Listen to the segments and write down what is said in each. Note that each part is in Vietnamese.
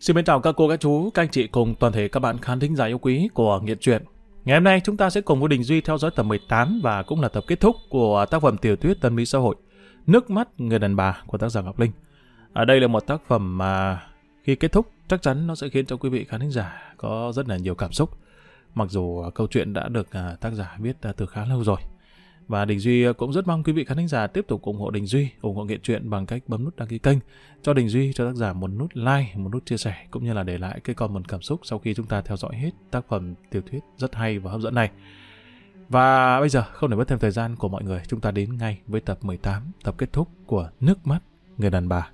Xin mến chào các cô, các chú, các anh chị cùng toàn thể các bạn khán thính giả yêu quý của Nghiện Truyện. Ngày hôm nay chúng ta sẽ cùng với Đình Duy theo dõi tập 18 và cũng là tập kết thúc của tác phẩm tiểu thuyết Tân Mỹ Xã Hội Nước mắt người đàn bà của tác giả Ngọc Linh. Ở đây là một tác phẩm mà khi kết thúc chắc chắn nó sẽ khiến cho quý vị khán thính giả có rất là nhiều cảm xúc. Mặc dù câu chuyện đã được à, tác giả viết à, từ khá lâu rồi. Và Đình Duy ờ, cũng rất mong quý vị khán thính giả tiếp tục ủng hộ Đình Duy, ủng hộ nghệ Truyện bằng cách bấm nút đăng ký kênh, cho Đình Duy, cho tác giả một nút like, một nút chia sẻ, cũng như là để lại cái comment cảm xúc sau khi chúng ta theo dõi hết tác phẩm tiểu thuyết rất hay và hấp dẫn này. Và bây giờ, không để mất thêm thời gian của mọi người, chúng ta đến ngay với tập 18, tập kết thúc của Nước mắt người đàn bà.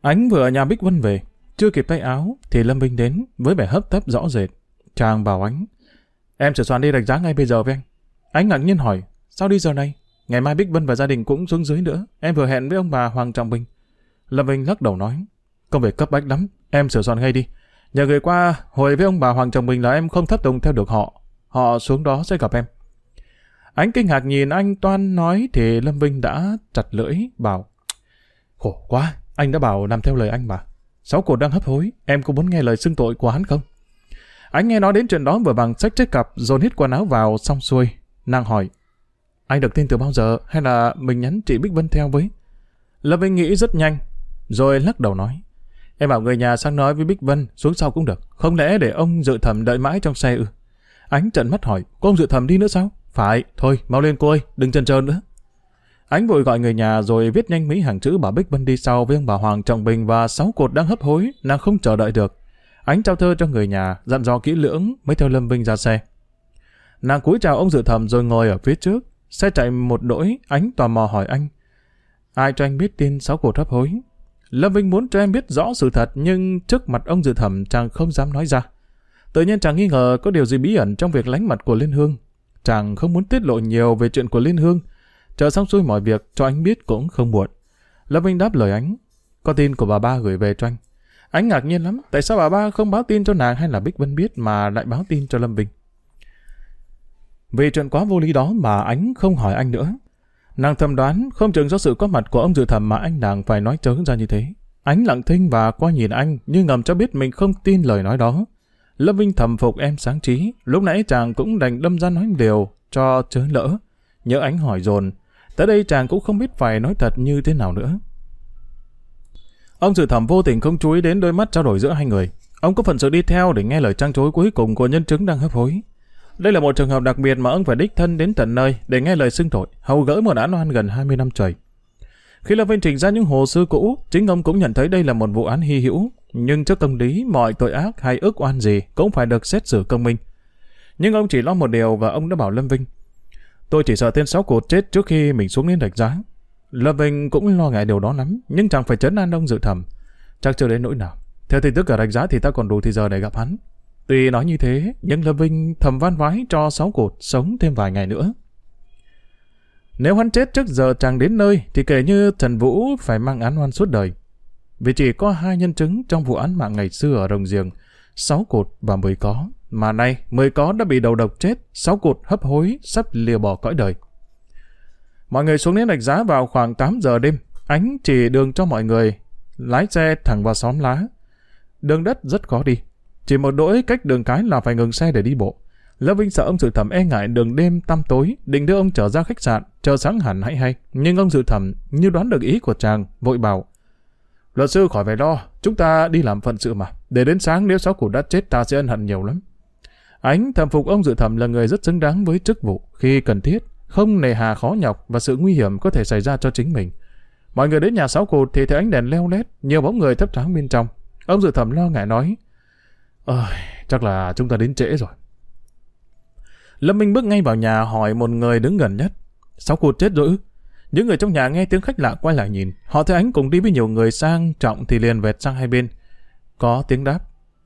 Ánh vừa ở nhà Bích Vân về, chưa kịp tay áo thì Lâm Vinh đến với vẻ hấp tấp rõ rệt trang bảo Ánh, em sửa soạn đi đánh giá ngay bây giờ với anh. Ánh ngạc nhiên hỏi, sao đi giờ này? Ngày mai Bích Vân và gia đình cũng xuống dưới nữa, em vừa hẹn với ông bà Hoàng Trọng Bình. Lâm Vinh lắc đầu nói, công việc cấp bách lắm, em sửa soạn ngay đi. Nhờ người qua, hồi với ông bà Hoàng Trọng Bình là em không thất tùng theo được họ. Họ xuống đó sẽ gặp em. Ánh kinh ngạc nhìn anh Toan nói thì Lâm Vinh đã chặt lưỡi, bảo, khổ quá, anh đã bảo làm theo lời anh mà. Sáu cổ đang hấp hối, em có muốn nghe lời xưng tội của hắn không? Anh nghe nói đến chuyện đó vừa bằng sách chiếc cặp dồn hết quần áo vào xong xuôi. Nàng hỏi, anh được tin từ bao giờ hay là mình nhắn chị Bích Vân theo với? Lâm Vinh nghĩ rất nhanh, rồi lắc đầu nói, em bảo người nhà sang nói với Bích Vân xuống sau cũng được, không lẽ để ông dự thẩm đợi mãi trong xe ư? Ánh trận mắt hỏi, có ông dự thẩm đi nữa sao? Phải, thôi, mau lên cô ơi, đừng chần chờ nữa. Ánh vội gọi người nhà rồi viết nhanh mấy hàng chữ bảo Bích Vân đi sau với ông bà Hoàng Trọng Bình và sáu cột đang hấp hối, nàng không chờ đợi được. Ánh trao thơ cho người nhà, dặn dò kỹ lưỡng mới theo Lâm Vinh ra xe. Nàng cúi chào ông dự thẩm rồi ngồi ở phía trước. Xe chạy một đỗi, ánh tò mò hỏi anh. Ai cho anh biết tin sáu cuộc hấp hối? Lâm Vinh muốn cho em biết rõ sự thật nhưng trước mặt ông dự thẩm chàng không dám nói ra. Tự nhiên chàng nghi ngờ có điều gì bí ẩn trong việc lánh mặt của Liên Hương. Chàng không muốn tiết lộ nhiều về chuyện của Liên Hương. Chờ xong xuôi mọi việc cho anh biết cũng không muộn. Lâm Vinh đáp lời ánh. Có tin của bà ba gửi về cho anh. Anh ngạc nhiên lắm, tại sao bà ba không báo tin cho nàng hay là Bích Vân biết mà lại báo tin cho Lâm Vinh? Vì chuyện quá vô lý đó mà Ánh không hỏi anh nữa. Nàng thầm đoán không chừng do sự có mặt của ông dự thẩm mà anh nàng phải nói chớ ra như thế. Ánh lặng thinh và qua nhìn anh như ngầm cho biết mình không tin lời nói đó. Lâm Vinh thầm phục em sáng trí, lúc nãy chàng cũng đành đâm ra nói điều cho chớ lỡ. Nhớ ánh hỏi dồn, tới đây chàng cũng không biết phải nói thật như thế nào nữa. Ông dự thẩm vô tình không chú ý đến đôi mắt trao đổi giữa hai người. Ông có phần sự đi theo để nghe lời trang chối cuối cùng của nhân chứng đang hấp hối. Đây là một trường hợp đặc biệt mà ông phải đích thân đến tận nơi để nghe lời xưng tội, hầu gỡ một án oan gần 20 năm trời. Khi Lâm Vinh trình ra những hồ sơ cũ, chính ông cũng nhận thấy đây là một vụ án hy hữu, nhưng trước công lý, mọi tội ác hay ước oan gì cũng phải được xét xử công minh. Nhưng ông chỉ lo một điều và ông đã bảo Lâm Vinh. Tôi chỉ sợ tên sáu cột chết trước khi mình xuống đến rạch giá. Lâm Bình cũng lo ngại điều đó lắm, nhưng chẳng phải chấn an ông dự thầm. Chắc chưa đến nỗi nào. Theo tin tức ở đánh giá thì ta còn đủ thì giờ để gặp hắn. Tuy nói như thế, nhưng Lâm Vinh thầm van vái cho sáu cột sống thêm vài ngày nữa. Nếu hắn chết trước giờ chàng đến nơi, thì kể như Trần Vũ phải mang án oan suốt đời. Vì chỉ có hai nhân chứng trong vụ án mạng ngày xưa ở Rồng Giềng, sáu cột và mười có. Mà nay, mười có đã bị đầu độc chết, sáu cột hấp hối, sắp lìa bỏ cõi đời. Mọi người xuống đến rạch giá vào khoảng 8 giờ đêm. Ánh chỉ đường cho mọi người, lái xe thẳng vào xóm lá. Đường đất rất khó đi. Chỉ một đỗi cách đường cái là phải ngừng xe để đi bộ. Lâm Vinh sợ ông dự thẩm e ngại đường đêm tăm tối, định đưa ông trở ra khách sạn, chờ sáng hẳn hãy hay. Nhưng ông dự thẩm như đoán được ý của chàng, vội bảo. Luật sư khỏi phải lo, chúng ta đi làm phận sự mà. Để đến sáng nếu sáu củ đất chết ta sẽ ân hận nhiều lắm. Ánh thầm phục ông dự thẩm là người rất xứng đáng với chức vụ khi cần thiết, không nề hà khó nhọc và sự nguy hiểm có thể xảy ra cho chính mình. Mọi người đến nhà sáu cột thì thấy ánh đèn leo lét, nhiều bóng người thấp thoáng bên trong. Ông dự thẩm lo ngại nói, Ơi, chắc là chúng ta đến trễ rồi. Lâm Minh bước ngay vào nhà hỏi một người đứng gần nhất. Sáu cột chết rồi? Những người trong nhà nghe tiếng khách lạ quay lại nhìn. Họ thấy ánh cùng đi với nhiều người sang trọng thì liền vẹt sang hai bên. Có tiếng đáp.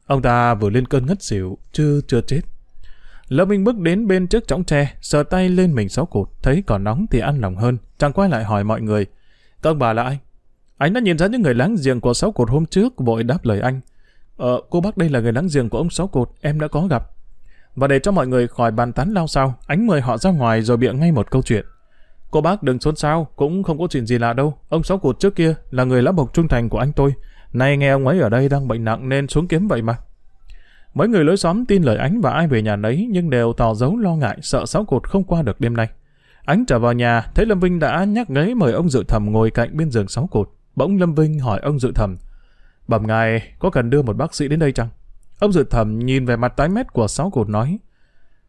Ông ta vừa lên cơn ngất xỉu, chứ chưa chết. Lâm Minh bước đến bên trước chõng tre, sờ tay lên mình sáu cột, thấy còn nóng thì ăn lòng hơn, chàng quay lại hỏi mọi người, các bà là ai? Anh đã nhìn ra những người láng giềng của sáu cột hôm trước, vội đáp lời anh. Ờ, cô bác đây là người láng giềng của ông sáu cột, em đã có gặp. Và để cho mọi người khỏi bàn tán lao sao, ánh mời họ ra ngoài rồi bịa ngay một câu chuyện. Cô bác đừng xôn xao, cũng không có chuyện gì lạ đâu. Ông Sáu cột trước kia là người lá bộc trung thành của anh tôi. Nay nghe ông ấy ở đây đang bệnh nặng nên xuống kiếm vậy mà. Mấy người lối xóm tin lời ánh và ai về nhà nấy nhưng đều tỏ dấu lo ngại sợ Sáu Cột không qua được đêm nay. Ánh trở vào nhà, thấy Lâm Vinh đã nhắc ngấy mời ông dự thẩm ngồi cạnh bên giường Sáu Cột. Bỗng Lâm Vinh hỏi ông dự thẩm, bẩm ngài có cần đưa một bác sĩ đến đây chăng? Ông dự thẩm nhìn về mặt tái mét của Sáu Cột nói,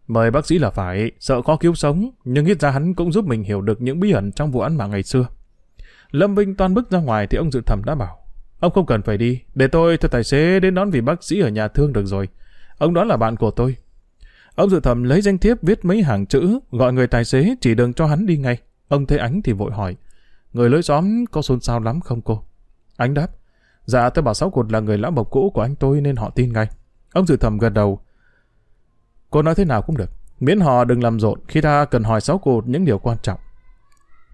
Mời bác sĩ là phải, sợ khó cứu sống, nhưng ít ra hắn cũng giúp mình hiểu được những bí ẩn trong vụ án mạng ngày xưa. Lâm Vinh toan bước ra ngoài thì ông dự thẩm đã bảo, ông không cần phải đi, để tôi cho tài xế đến đón vị bác sĩ ở nhà thương được rồi. Ông đó là bạn của tôi. Ông dự thầm lấy danh thiếp viết mấy hàng chữ, gọi người tài xế chỉ đường cho hắn đi ngay. Ông thấy ánh thì vội hỏi, người lối xóm có xôn xao lắm không cô? Ánh đáp, dạ tôi bảo Sáu Cột là người lão bộc cũ của anh tôi nên họ tin ngay. Ông dự thầm gật đầu, Cô nói thế nào cũng được, miễn họ đừng làm rộn khi ta cần hỏi sáu cột những điều quan trọng.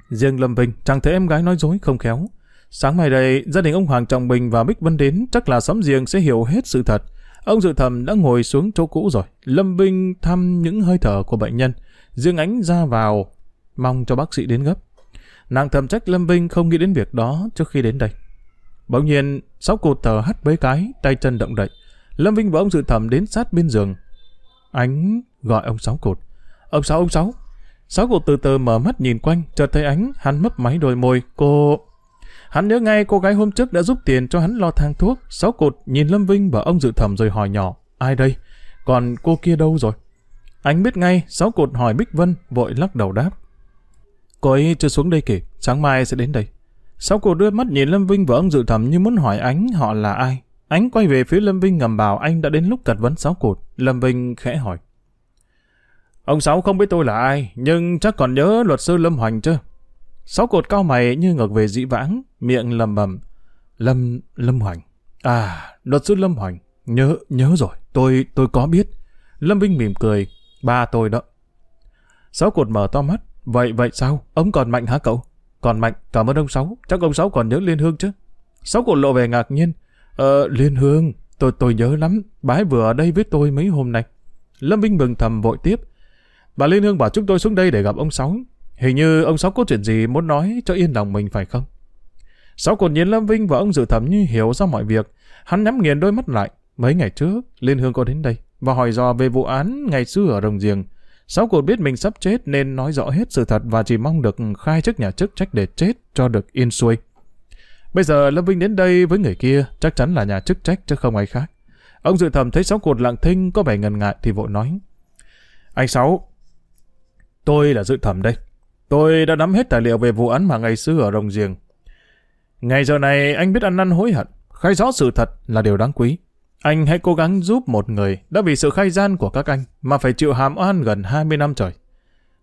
Riêng Lâm Vinh chẳng thấy em gái nói dối không khéo. Sáng mai đây, gia đình ông Hoàng Trọng Bình và Bích Vân đến, chắc là xóm riêng sẽ hiểu hết sự thật. Ông dự thầm đã ngồi xuống chỗ cũ rồi. Lâm Vinh thăm những hơi thở của bệnh nhân. Dương ánh ra vào, mong cho bác sĩ đến gấp. Nàng thầm trách Lâm Vinh không nghĩ đến việc đó trước khi đến đây. Bỗng nhiên, sáu cột thở hắt bấy cái, tay chân động đậy. Lâm Vinh và ông dự thẩm đến sát bên giường, Ánh gọi ông Sáu cột. Ông Sáu, ông Sáu. Sáu cột từ từ mở mắt nhìn quanh, chợt thấy ánh, hắn mấp máy đôi môi. Cô... Hắn nhớ ngay cô gái hôm trước đã giúp tiền cho hắn lo thang thuốc. Sáu cột nhìn Lâm Vinh và ông dự thẩm rồi hỏi nhỏ. Ai đây? Còn cô kia đâu rồi? Anh biết ngay, sáu cột hỏi Bích Vân, vội lắc đầu đáp. Cô ấy chưa xuống đây kìa, sáng mai sẽ đến đây. Sáu cột đưa mắt nhìn Lâm Vinh và ông dự thẩm như muốn hỏi ánh họ là ai. Ánh quay về phía Lâm Vinh ngầm bảo anh đã đến lúc cật vấn sáu cột. Lâm Vinh khẽ hỏi. Ông Sáu không biết tôi là ai, nhưng chắc còn nhớ luật sư Lâm Hoành chứ. Sáu cột cao mày như ngược về dĩ vãng, miệng lầm bầm. Lâm, Lâm Hoành. À, luật sư Lâm Hoành. Nhớ, nhớ rồi, tôi, tôi có biết. Lâm Vinh mỉm cười. Ba tôi đó. Sáu cột mở to mắt. Vậy, vậy sao? Ông còn mạnh hả cậu? Còn mạnh, cảm ơn ông Sáu. Chắc ông Sáu còn nhớ Liên Hương chứ? Sáu cột lộ về ngạc nhiên. Ờ, Liên Hương, tôi tôi nhớ lắm, bà ấy vừa ở đây với tôi mấy hôm nay. Lâm Vinh mừng thầm vội tiếp. Bà Liên Hương bảo chúng tôi xuống đây để gặp ông Sáu. Hình như ông Sáu có chuyện gì muốn nói cho yên lòng mình phải không? Sáu cột nhìn Lâm Vinh và ông dự thẩm như hiểu ra mọi việc. Hắn nhắm nghiền đôi mắt lại. Mấy ngày trước, Liên Hương có đến đây và hỏi dò về vụ án ngày xưa ở Đồng Giềng. Sáu cột biết mình sắp chết nên nói rõ hết sự thật và chỉ mong được khai chức nhà chức trách để chết cho được yên xuôi. Bây giờ Lâm Vinh đến đây với người kia chắc chắn là nhà chức trách chứ không ai khác. Ông dự thẩm thấy sáu cột lặng thinh có vẻ ngần ngại thì vội nói. Anh Sáu, tôi là dự thẩm đây. Tôi đã nắm hết tài liệu về vụ án mà ngày xưa ở Rồng Giềng. Ngày giờ này anh biết ăn năn hối hận, khai rõ sự thật là điều đáng quý. Anh hãy cố gắng giúp một người đã vì sự khai gian của các anh mà phải chịu hàm oan gần 20 năm trời.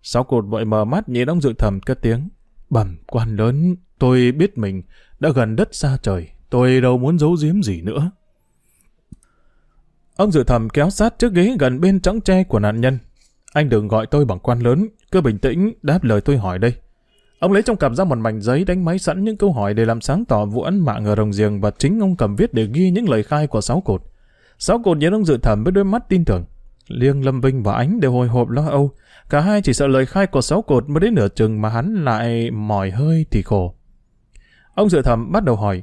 Sáu cột vội mở mắt nhìn ông dự thẩm cất tiếng. Bẩm quan lớn, tôi biết mình đã gần đất xa trời, tôi đâu muốn giấu giếm gì nữa. Ông dự thầm kéo sát trước ghế gần bên trống tre của nạn nhân. Anh đừng gọi tôi bằng quan lớn, cứ bình tĩnh đáp lời tôi hỏi đây. Ông lấy trong cặp ra một mảnh giấy đánh máy sẵn những câu hỏi để làm sáng tỏ vụ án mạng ở rồng giềng và chính ông cầm viết để ghi những lời khai của sáu cột. Sáu cột nhìn ông dự thẩm với đôi mắt tin tưởng. Liêng Lâm Vinh và Ánh đều hồi hộp lo âu. Cả hai chỉ sợ lời khai của sáu cột mới đến nửa chừng mà hắn lại mỏi hơi thì khổ. Ông dự thẩm bắt đầu hỏi,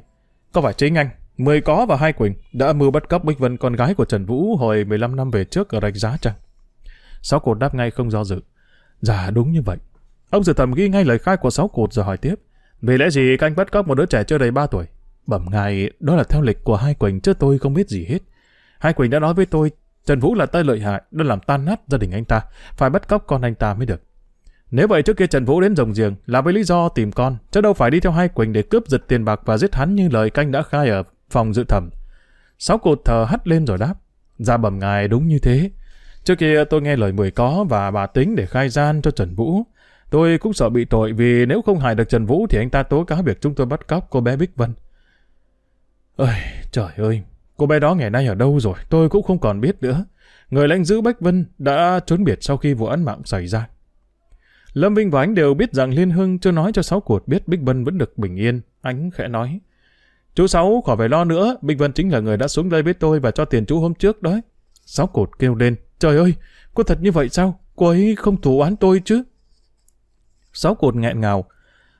có phải chính anh, Mười Có và Hai Quỳnh đã mưu bắt cóc Bích Vân con gái của Trần Vũ hồi 15 năm về trước ở rạch giá chăng? Sáu cột đáp ngay không do dự. Dạ đúng như vậy. Ông dự thẩm ghi ngay lời khai của sáu cột rồi hỏi tiếp. Vì lẽ gì các anh bắt cóc một đứa trẻ chưa đầy 3 tuổi? Bẩm ngài, đó là theo lịch của Hai Quỳnh chứ tôi không biết gì hết. Hai Quỳnh đã nói với tôi, Trần Vũ là tay lợi hại, đã làm tan nát gia đình anh ta, phải bắt cóc con anh ta mới được. Nếu vậy trước kia Trần Vũ đến rồng giềng là với lý do tìm con, chứ đâu phải đi theo hai Quỳnh để cướp giật tiền bạc và giết hắn như lời canh đã khai ở phòng dự thẩm. Sáu cột thờ hắt lên rồi đáp. Ra bẩm ngài đúng như thế. Trước kia tôi nghe lời mười có và bà tính để khai gian cho Trần Vũ. Tôi cũng sợ bị tội vì nếu không hại được Trần Vũ thì anh ta tố cáo việc chúng tôi bắt cóc cô bé Bích Vân. Ơi, trời ơi, cô bé đó ngày nay ở đâu rồi, tôi cũng không còn biết nữa. Người lãnh giữ Bách Vân đã trốn biệt sau khi vụ án mạng xảy ra. Lâm Vinh và anh đều biết rằng Liên Hưng chưa nói cho Sáu Cột biết Bích Vân vẫn được bình yên. Anh khẽ nói. Chú Sáu khỏi phải lo nữa, Bích Vân chính là người đã xuống đây với tôi và cho tiền chú hôm trước đó. Sáu Cột kêu lên. Trời ơi, có thật như vậy sao? Cô ấy không thủ án tôi chứ? Sáu cột nghẹn ngào.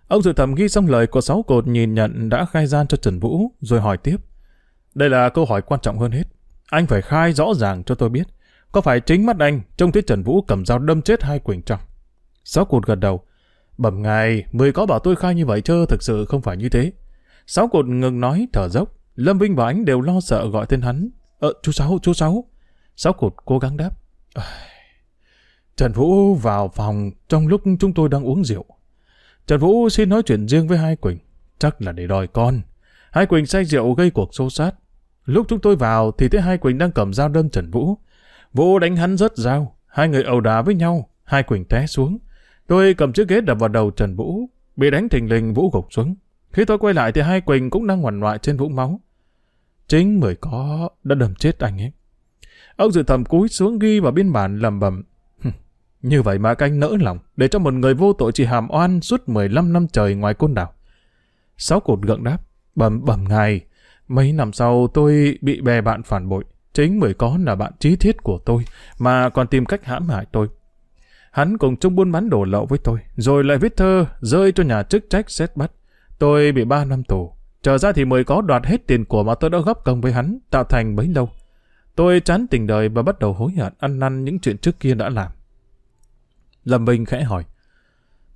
Ông dự thẩm ghi xong lời của sáu cột nhìn nhận đã khai gian cho Trần Vũ, rồi hỏi tiếp. Đây là câu hỏi quan trọng hơn hết. Anh phải khai rõ ràng cho tôi biết. Có phải chính mắt anh trông thấy Trần Vũ cầm dao đâm chết hai Quỳnh Trọng? Sáu cột gật đầu. Bẩm ngài, mười có bảo tôi khai như vậy chứ thực sự không phải như thế. Sáu cột ngừng nói, thở dốc. Lâm Vinh và anh đều lo sợ gọi tên hắn. Ờ, chú Sáu, chú Sáu. Sáu cột cố gắng đáp. Trần Vũ vào phòng trong lúc chúng tôi đang uống rượu. Trần Vũ xin nói chuyện riêng với Hai Quỳnh. Chắc là để đòi con. Hai Quỳnh say rượu gây cuộc xô sát. Lúc chúng tôi vào thì thấy Hai Quỳnh đang cầm dao đâm Trần Vũ. Vũ đánh hắn rất dao. Hai người ẩu đả với nhau. Hai Quỳnh té xuống. Tôi cầm chiếc ghế đập vào đầu Trần Vũ. Bị đánh thình lình, Vũ gục xuống. Khi tôi quay lại thì Hai Quỳnh cũng đang ngoằn ngoại trên vũng máu. Chính mới có đã đâm chết anh ấy. Ông dự thầm cúi xuống ghi vào biên bản lầm bầm. Như vậy mà canh nỡ lòng, để cho một người vô tội chỉ hàm oan suốt 15 năm trời ngoài côn đảo. Sáu cột gượng đáp, bầm bầm ngài. Mấy năm sau tôi bị bè bạn phản bội. Chính mới có là bạn trí thiết của tôi, mà còn tìm cách hãm hại tôi. Hắn cùng chung buôn bán đồ lậu với tôi, rồi lại viết thơ, rơi cho nhà chức trách xét bắt. Tôi bị ba năm tù. Trở ra thì mới có đoạt hết tiền của mà tôi đã góp công với hắn, tạo thành bấy lâu. Tôi chán tình đời và bắt đầu hối hận ăn năn những chuyện trước kia đã làm. Lâm bình khẽ hỏi.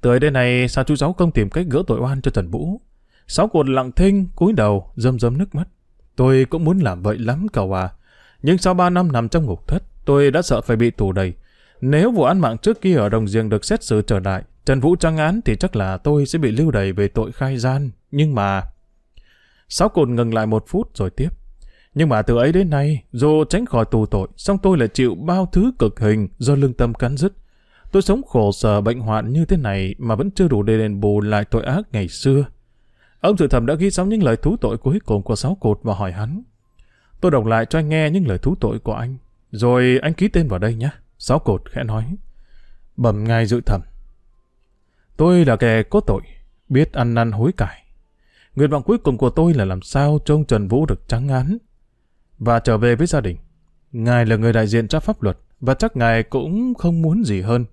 Tới đây này sao chú cháu không tìm cách gỡ tội oan cho Trần Vũ? Sáu cột lặng thinh, cúi đầu, rơm rơm nước mắt. Tôi cũng muốn làm vậy lắm cậu à. Nhưng sau ba năm nằm trong ngục thất, tôi đã sợ phải bị tù đầy. Nếu vụ án mạng trước kia ở Đồng Giềng được xét xử trở lại, Trần Vũ trăng án thì chắc là tôi sẽ bị lưu đày về tội khai gian. Nhưng mà... Sáu cột ngừng lại một phút rồi tiếp. Nhưng mà từ ấy đến nay, dù tránh khỏi tù tội, song tôi lại chịu bao thứ cực hình do lương tâm cắn dứt. Tôi sống khổ sở bệnh hoạn như thế này mà vẫn chưa đủ để đền bù lại tội ác ngày xưa. Ông sự thẩm đã ghi xong những lời thú tội cuối cùng của sáu cột và hỏi hắn. Tôi đọc lại cho anh nghe những lời thú tội của anh. Rồi anh ký tên vào đây nhé. Sáu cột khẽ nói. Bẩm ngài dự thẩm. Tôi là kẻ có tội, biết ăn năn hối cải. Nguyện vọng cuối cùng của tôi là làm sao trông Trần Vũ được trắng án và trở về với gia đình. Ngài là người đại diện cho pháp luật và chắc ngài cũng không muốn gì hơn.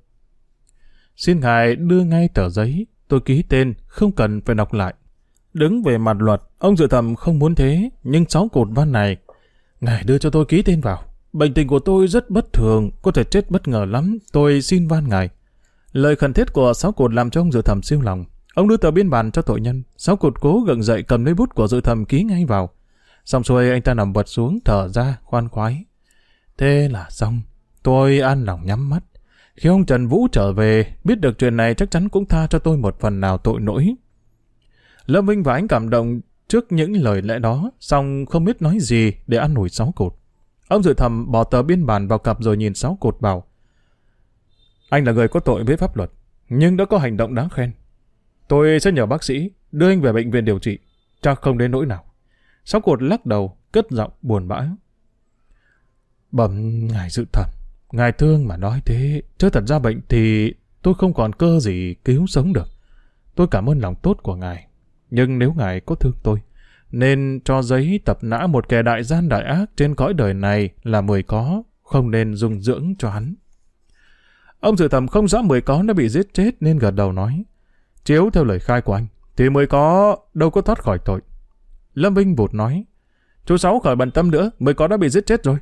Xin ngài đưa ngay tờ giấy, tôi ký tên, không cần phải đọc lại. Đứng về mặt luật, ông dự thẩm không muốn thế, nhưng sáu cột văn này, ngài đưa cho tôi ký tên vào. Bệnh tình của tôi rất bất thường, có thể chết bất ngờ lắm, tôi xin van ngài. Lời khẩn thiết của sáu cột làm cho ông dự thẩm siêu lòng. Ông đưa tờ biên bản cho tội nhân, sáu cột cố gượng dậy cầm lấy bút của dự thẩm ký ngay vào. Xong xuôi anh ta nằm vật xuống thở ra khoan khoái. Thế là xong. Tôi an lòng nhắm mắt. Khi ông Trần Vũ trở về, biết được chuyện này chắc chắn cũng tha cho tôi một phần nào tội lỗi. Lâm Vinh và anh cảm động trước những lời lẽ đó, xong không biết nói gì để ăn nổi sáu cột. Ông dự thầm bỏ tờ biên bản vào cặp rồi nhìn sáu cột bảo. Anh là người có tội với pháp luật, nhưng đã có hành động đáng khen. Tôi sẽ nhờ bác sĩ đưa anh về bệnh viện điều trị, chắc không đến nỗi nào. Sáu cột lắc đầu, cất giọng buồn bã. Bẩm ngài dự thẩm, ngài thương mà nói thế, chứ thật ra bệnh thì tôi không còn cơ gì cứu sống được. Tôi cảm ơn lòng tốt của ngài. Nhưng nếu ngài có thương tôi, nên cho giấy tập nã một kẻ đại gian đại ác trên cõi đời này là mười có, không nên dung dưỡng cho hắn. Ông dự thẩm không rõ mười có đã bị giết chết nên gật đầu nói. Chiếu theo lời khai của anh, thì mười có đâu có thoát khỏi tội. Lâm Vinh vụt nói. Chú Sáu khỏi bận tâm nữa, mười có đã bị giết chết rồi.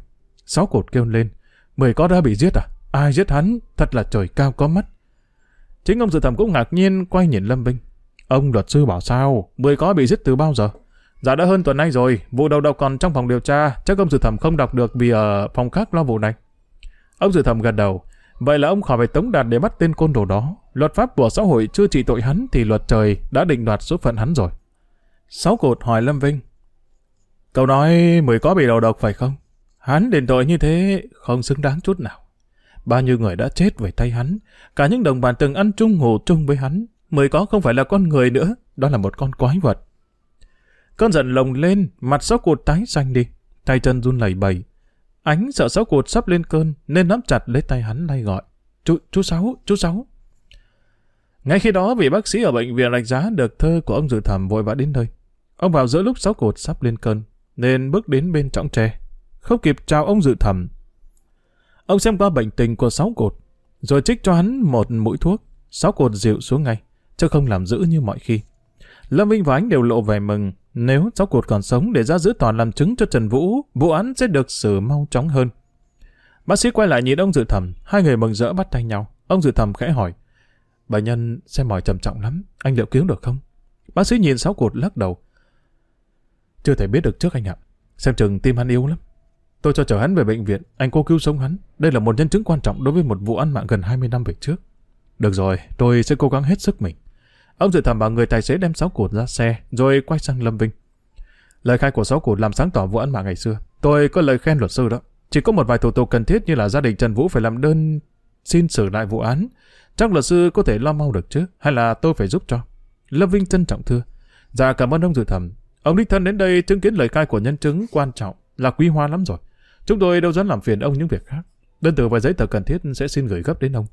Sáu cột kêu lên. Mười có đã bị giết à? Ai giết hắn? Thật là trời cao có mắt. Chính ông dự thẩm cũng ngạc nhiên quay nhìn Lâm Vinh. Ông luật sư bảo sao? Mười có bị giết từ bao giờ? Dạ đã hơn tuần nay rồi, vụ đầu độc còn trong phòng điều tra, chắc ông dự thẩm không đọc được vì ở phòng khác lo vụ này. Ông dự thẩm gật đầu, vậy là ông khỏi phải tống đạt để bắt tên côn đồ đó. Luật pháp của xã hội chưa trị tội hắn thì luật trời đã định đoạt số phận hắn rồi. Sáu cột hỏi Lâm Vinh. Cậu nói mười có bị đầu độc phải không? Hắn đền tội như thế không xứng đáng chút nào. Bao nhiêu người đã chết về tay hắn, cả những đồng bạn từng ăn chung ngủ chung với hắn, mười có không phải là con người nữa, đó là một con quái vật. Cơn giận lồng lên, mặt sáu cột tái xanh đi, tay chân run lẩy bẩy. Ánh sợ sáu cột sắp lên cơn, nên nắm chặt lấy tay hắn lay gọi. Chú, chú Sáu, chú Sáu. Ngay khi đó, vị bác sĩ ở bệnh viện rạch giá được thơ của ông dự thẩm vội vã đến nơi. Ông vào giữa lúc sáu cột sắp lên cơn, nên bước đến bên trọng tre. Không kịp chào ông dự thẩm. Ông xem qua bệnh tình của sáu cột, rồi trích cho hắn một mũi thuốc. sáu cột dịu xuống ngay, chứ không làm giữ như mọi khi. Lâm Vinh và Ánh đều lộ vẻ mừng, nếu sáu cột còn sống để ra giữ tòa làm chứng cho Trần Vũ, vụ án sẽ được xử mau chóng hơn. Bác sĩ quay lại nhìn ông dự thẩm, hai người mừng rỡ bắt tay nhau. Ông dự thẩm khẽ hỏi, bà nhân xem mỏi trầm trọng lắm, anh liệu cứu được không? Bác sĩ nhìn sáu cột lắc đầu. Chưa thể biết được trước anh ạ, xem chừng tim hắn yếu lắm. Tôi cho chở hắn về bệnh viện, anh cố cứu sống hắn. Đây là một nhân chứng quan trọng đối với một vụ án mạng gần 20 năm về trước. Được rồi, tôi sẽ cố gắng hết sức mình. Ông dự thẩm bảo người tài xế đem sáu cột ra xe, rồi quay sang Lâm Vinh. Lời khai của sáu cột làm sáng tỏ vụ án mạng ngày xưa. Tôi có lời khen luật sư đó. Chỉ có một vài thủ tục cần thiết như là gia đình Trần Vũ phải làm đơn xin xử lại vụ án. Chắc luật sư có thể lo mau được chứ, hay là tôi phải giúp cho? Lâm Vinh trân trọng thưa. Dạ cảm ơn ông dự thẩm. Ông đích thân đến đây chứng kiến lời khai của nhân chứng quan trọng là quý hoa lắm rồi. Chúng tôi đâu dám làm phiền ông những việc khác. Đơn từ và giấy tờ cần thiết sẽ xin gửi gấp đến ông.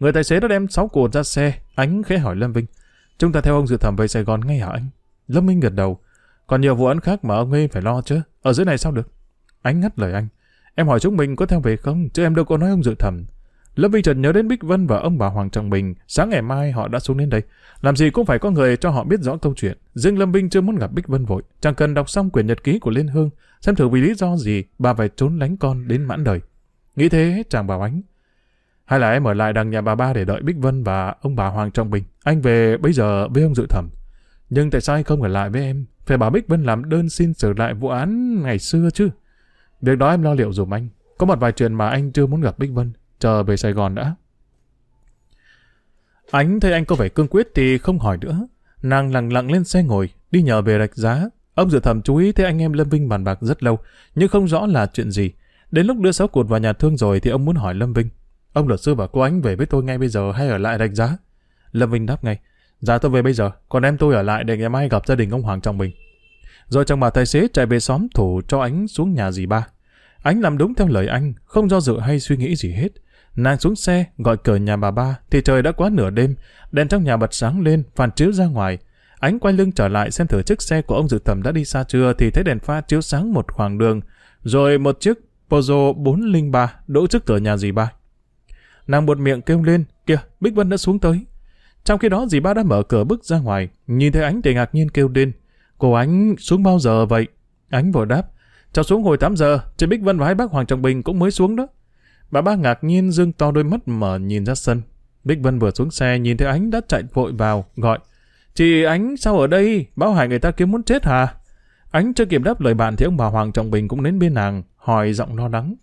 Người tài xế đã đem sáu cột ra xe, ánh khẽ hỏi Lâm Vinh. Chúng ta theo ông dự thẩm về Sài Gòn ngay hả anh? Lâm Minh gật đầu. Còn nhiều vụ án khác mà ông ấy phải lo chứ. Ở dưới này sao được? Ánh ngắt lời anh. Em hỏi chúng mình có theo về không? Chứ em đâu có nói ông dự thẩm. Lâm Vinh Trần nhớ đến Bích Vân và ông bà Hoàng Trọng Bình. Sáng ngày mai họ đã xuống đến đây. Làm gì cũng phải có người cho họ biết rõ câu chuyện. Riêng Lâm Vinh chưa muốn gặp Bích Vân vội. Chẳng cần đọc xong quyển nhật ký của Liên Hương. Xem thử vì lý do gì bà phải trốn lánh con đến mãn đời. Nghĩ thế, chàng bảo ánh. Hay là em ở lại đằng nhà bà ba để đợi Bích Vân và ông bà Hoàng Trọng Bình. Anh về bây giờ với ông dự thẩm. Nhưng tại sao anh không ở lại với em? Phải bảo Bích Vân làm đơn xin xử lại vụ án ngày xưa chứ. Việc đó em lo liệu dùm anh. Có một vài chuyện mà anh chưa muốn gặp Bích Vân. Chờ về Sài Gòn đã. Ánh thấy anh có vẻ cương quyết thì không hỏi nữa. Nàng lặng lặng lên xe ngồi, đi nhờ về rạch giá. Ông dự thầm chú ý thấy anh em Lâm Vinh bàn bạc rất lâu, nhưng không rõ là chuyện gì. Đến lúc đưa sáu cột vào nhà thương rồi thì ông muốn hỏi Lâm Vinh. Ông luật sư và cô ánh về với tôi ngay bây giờ hay ở lại rạch giá? Lâm Vinh đáp ngay. Dạ tôi về bây giờ, còn em tôi ở lại để ngày mai gặp gia đình ông Hoàng Trọng Bình. Rồi chàng bà tài xế chạy về xóm thủ cho ánh xuống nhà dì ba. Ánh làm đúng theo lời anh, không do dự hay suy nghĩ gì hết. Nàng xuống xe, gọi cửa nhà bà ba, thì trời đã quá nửa đêm, đèn trong nhà bật sáng lên, phản chiếu ra ngoài. Ánh quay lưng trở lại xem thử chiếc xe của ông dự thẩm đã đi xa chưa thì thấy đèn pha chiếu sáng một khoảng đường, rồi một chiếc Peugeot 403 đỗ trước cửa nhà dì ba. Nàng buột miệng kêu lên, kìa, Bích Vân đã xuống tới. Trong khi đó dì ba đã mở cửa bước ra ngoài, nhìn thấy ánh thì ngạc nhiên kêu lên. Cô ánh xuống bao giờ vậy? Ánh vội đáp, cháu xuống hồi 8 giờ, chị Bích Vân và hai bác Hoàng Trọng Bình cũng mới xuống đó. Bà ba ngạc nhiên dương to đôi mắt mở nhìn ra sân. Bích Vân vừa xuống xe nhìn thấy ánh đã chạy vội vào, gọi. Chị ánh sao ở đây? Báo hại người ta kiếm muốn chết hả? Ánh chưa kịp đáp lời bạn thì ông bà Hoàng Trọng Bình cũng đến bên nàng, hỏi giọng lo lắng.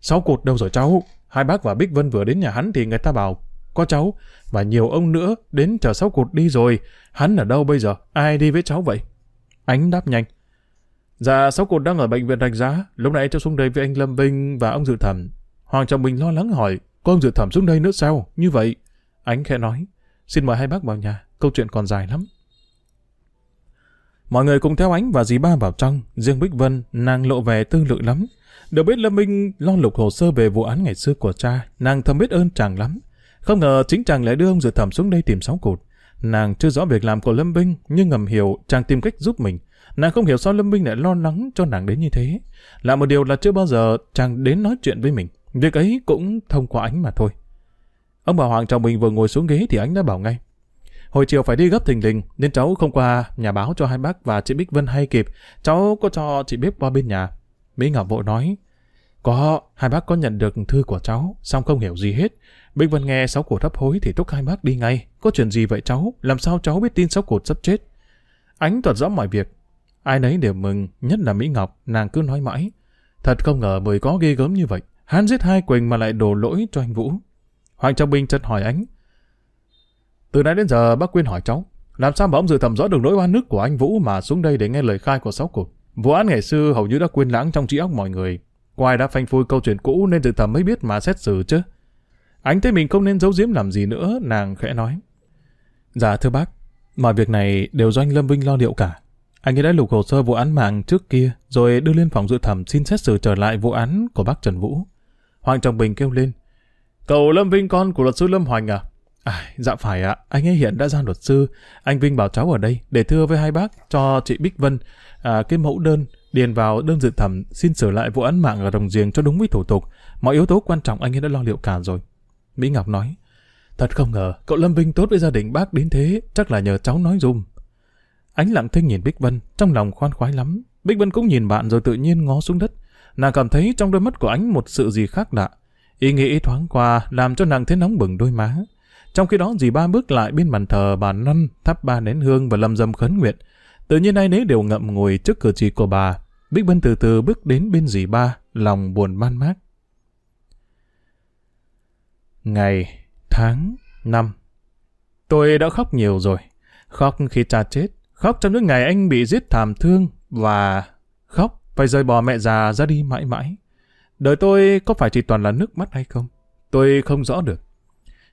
Sáu cột đâu rồi cháu? Hai bác và Bích Vân vừa đến nhà hắn thì người ta bảo có cháu và nhiều ông nữa đến chờ sáu cột đi rồi. Hắn ở đâu bây giờ? Ai đi với cháu vậy? Ánh đáp nhanh. Dạ, sáu cột đang ở bệnh viện Rạch Giá. Lúc nãy cháu xuống đây với anh Lâm Vinh và ông Dự Thẩm. Hoàng Trọng Bình lo lắng hỏi, có ông Dự Thẩm xuống đây nữa sao? Như vậy. Ánh khẽ nói, xin mời hai bác vào nhà, câu chuyện còn dài lắm. Mọi người cùng theo ánh và dì ba vào trong, riêng Bích Vân, nàng lộ vẻ tư lự lắm. Được biết Lâm Minh lo lục hồ sơ về vụ án ngày xưa của cha, nàng thầm biết ơn chàng lắm. Không ngờ chính chàng lại đưa ông dự thẩm xuống đây tìm sáu cột. Nàng chưa rõ việc làm của Lâm minh nhưng ngầm hiểu chàng tìm cách giúp mình. Nàng không hiểu sao Lâm minh lại lo lắng cho nàng đến như thế. Là một điều là chưa bao giờ chàng đến nói chuyện với mình. Việc ấy cũng thông qua ánh mà thôi. Ông bà Hoàng chồng mình vừa ngồi xuống ghế thì ánh đã bảo ngay. Hồi chiều phải đi gấp thình lình, nên cháu không qua nhà báo cho hai bác và chị Bích Vân hay kịp. Cháu có cho chị bích qua bên nhà. Mỹ Ngọc vội nói, có, hai bác có nhận được thư của cháu, xong không hiểu gì hết. Bích Vân nghe sáu cột hấp hối thì thúc hai bác đi ngay. Có chuyện gì vậy cháu? Làm sao cháu biết tin sáu cột sắp chết? Ánh thuật rõ mọi việc. Ai nấy đều mừng, nhất là Mỹ Ngọc, nàng cứ nói mãi. Thật không ngờ mười có ghê gớm như vậy. Hắn giết hai Quỳnh mà lại đổ lỗi cho anh Vũ. Hoàng Trọng Bình chợt hỏi ánh. Từ nãy đến giờ bác Quyên hỏi cháu, làm sao mà ông dự thẩm rõ được nỗi oan nước của anh Vũ mà xuống đây để nghe lời khai của sáu cột? Vụ án ngày xưa hầu như đã quên lãng trong trí óc mọi người. quai đã phanh phui câu chuyện cũ nên dự thẩm mới biết mà xét xử chứ. Anh thấy mình không nên giấu giếm làm gì nữa, nàng khẽ nói. Dạ thưa bác, mọi việc này đều do anh Lâm Vinh lo liệu cả. Anh ấy đã lục hồ sơ vụ án mạng trước kia, rồi đưa lên phòng dự thẩm xin xét xử trở lại vụ án của bác Trần Vũ. Hoàng Trọng Bình kêu lên. Cậu Lâm Vinh con của luật sư Lâm Hoành à? À, dạ phải ạ, anh ấy hiện đã ra luật sư. Anh Vinh bảo cháu ở đây để thưa với hai bác cho chị Bích Vân à, cái mẫu đơn điền vào đơn dự thẩm xin sửa lại vụ án mạng ở đồng giềng cho đúng với thủ tục. Mọi yếu tố quan trọng anh ấy đã lo liệu cả rồi. Mỹ Ngọc nói, Thật không ngờ, cậu Lâm Vinh tốt với gia đình bác đến thế, chắc là nhờ cháu nói dùm. Ánh lặng thinh nhìn Bích Vân, trong lòng khoan khoái lắm. Bích Vân cũng nhìn bạn rồi tự nhiên ngó xuống đất. Nàng cảm thấy trong đôi mắt của ánh một sự gì khác lạ. Ý nghĩ thoáng qua làm cho nàng thấy nóng bừng đôi má. Trong khi đó dì ba bước lại bên bàn thờ bà Năn thắp ba nén hương và lâm dâm khấn nguyện. Tự nhiên ai nấy đều ngậm ngùi trước cử chỉ của bà. Bích Bân từ từ bước đến bên dì ba, lòng buồn man mác. Ngày, tháng, năm. Tôi đã khóc nhiều rồi. Khóc khi cha chết, khóc trong những ngày anh bị giết thảm thương và khóc phải rời bỏ mẹ già ra đi mãi mãi. Đời tôi có phải chỉ toàn là nước mắt hay không? Tôi không rõ được.